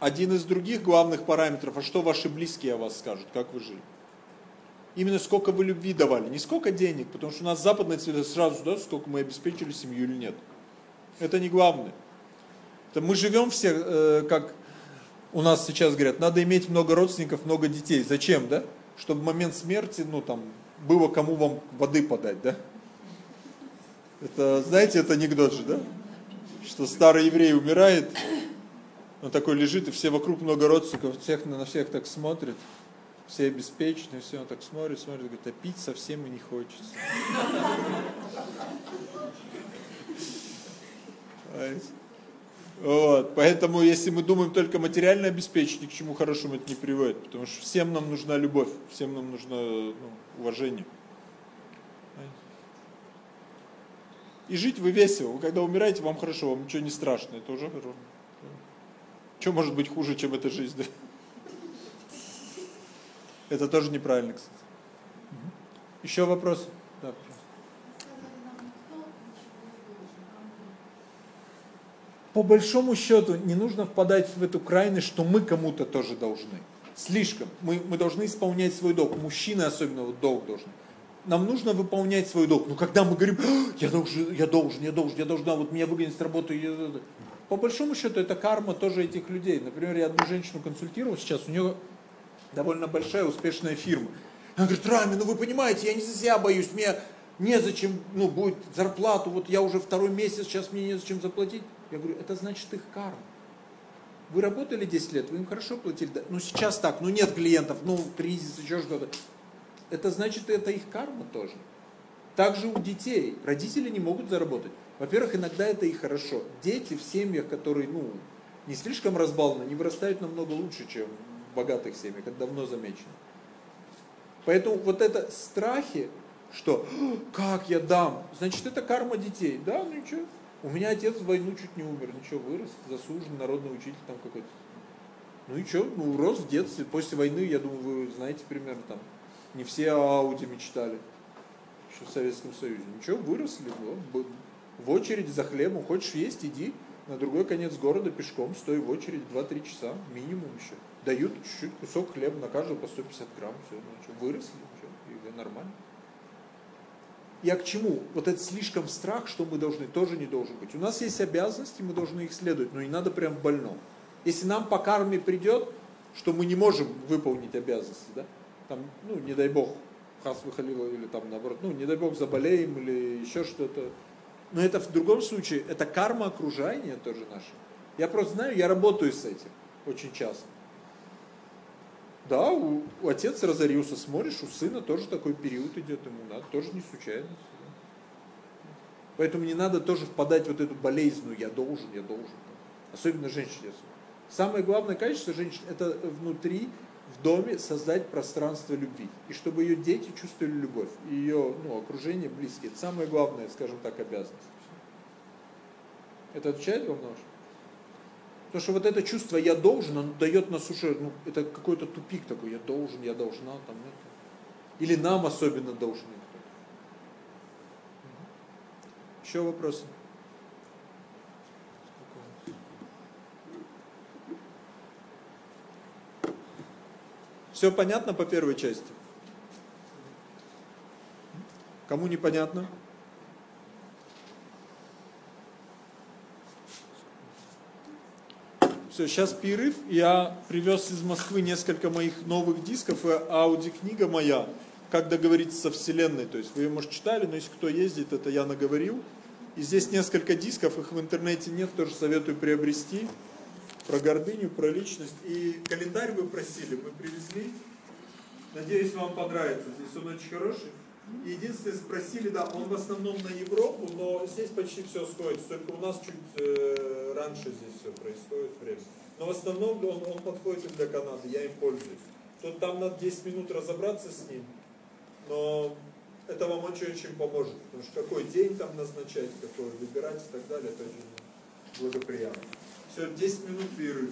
один из других главных параметров, а что ваши близкие о вас скажут, как вы жили. Именно сколько вы любви давали, не сколько денег, потому что у нас западная цивилизация сразу, да, сколько мы обеспечили семью или нет. Это не главное. Это мы живем все, э, как у нас сейчас говорят, надо иметь много родственников, много детей. Зачем, да? Чтобы момент смерти, ну там, было кому вам воды подать, да? Это, знаете, это анекдот же, да? Что старый еврей умирает, он такой лежит, и все вокруг много родственников, всех на всех так смотрят, все обеспечены, все, он так смотрит, смотрит, говорит, а пить совсем и не хочется. Вот, поэтому, если мы думаем только материальное обеспечение, к чему хорошему это не приводит, потому что всем нам нужна любовь, всем нам нужно ну, уважение. И жить вы весело. Вы когда умираете, вам хорошо, вам ничего не страшно. Это уже хорошо. Что может быть хуже, чем эта жизнь? Это тоже неправильно, кстати. Еще вопросы? Да, по большому счету не нужно впадать в эту крайность, что мы кому-то тоже должны. Слишком. Мы, мы должны исполнять свой долг. Мужчины особенно вот долг должны. Нам нужно выполнять свой долг. Но когда мы говорим, «А, я должен, я должен, я должен, я должна, вот меня выгонят с работы. По большому счету это карма тоже этих людей. Например, я одну женщину консультировал сейчас, у нее довольно большая успешная фирма. Она говорит, Рами, ну вы понимаете, я не за себя боюсь, мне незачем, ну будет зарплату, вот я уже второй месяц, сейчас мне незачем заплатить. Я говорю, это значит их карма. Вы работали 10 лет, вы им хорошо платили, да? ну сейчас так, ну нет клиентов, ну кризис, еще что-то. Это значит, это их карма тоже. Также у детей. Родители не могут заработать. Во-первых, иногда это и хорошо. Дети в семьях, которые ну, не слишком разбалны, не вырастают намного лучше, чем в богатых семьях. Это давно замечено. Поэтому вот это страхи, что как я дам, значит это карма детей. Да, ну ничего. У меня отец в войну чуть не умер, ничего, вырос, заслуженный народный учитель там какой-то. Ну и что, ну рос в детстве, после войны, я думаю, вы знаете примерно там, Не все о Ауди мечтали еще в Советском Союзе. Ничего, выросли. Вот, в очередь за хлебом. Хочешь есть, иди на другой конец города пешком, стой в очередь 2-3 часа, минимум еще. Дают чуть-чуть кусок хлеба на каждого по 150 грамм. Все, ну, что, выросли, что, нормально. Я к чему? Вот это слишком страх, что мы должны, тоже не должен быть. У нас есть обязанности, мы должны их следовать, но не надо прям больно. Если нам по карме придет, что мы не можем выполнить обязанности, да, там, ну, не дай бог, хас выхалило, или там наоборот, ну, не дай бог, заболеем, или еще что-то. Но это в другом случае, это карма окружения тоже наша. Я просто знаю, я работаю с этим очень часто. Да, у, у отец разорился, смотришь, у сына тоже такой период идет ему, да, тоже не случайно. Поэтому не надо тоже впадать вот эту болезненную «я должен, я должен». Особенно женщине. Самое главное качество женщины – это внутри, в доме создать пространство любви. И чтобы ее дети чувствовали любовь. И ее ну, окружение близкие. Это самое главное, скажем так, обязанность. Это отвечает вам на ваш? Потому что вот это чувство «я должен», оно дает нас уже, ну, это какой-то тупик такой, я должен, я должна, там, это. Или нам особенно должны. Еще вопросы? Все понятно по первой части? Кому непонятно? Все, сейчас перерыв. Я привез из Москвы несколько моих новых дисков и аудиокнига моя «Как договориться со Вселенной». То есть вы ее, может, читали, но если кто ездит, это я наговорил. И здесь несколько дисков, их в интернете нет, тоже советую приобрести про гордыню, про личность. И календарь вы просили, мы привезли. Надеюсь, вам понравится. Здесь он очень хороший. Единственное, спросили, да, он в основном на Европу, но здесь почти все сходится. Только у нас чуть э, раньше здесь все происходит время. Но в основном он, он подходит для Канады, я им пользуюсь. Тут там надо 10 минут разобраться с ним, но это вам очень-очень поможет. Потому что какой день там назначать, какой выбирать и так далее, это очень благоприятно. Все, 10 минут перерыв.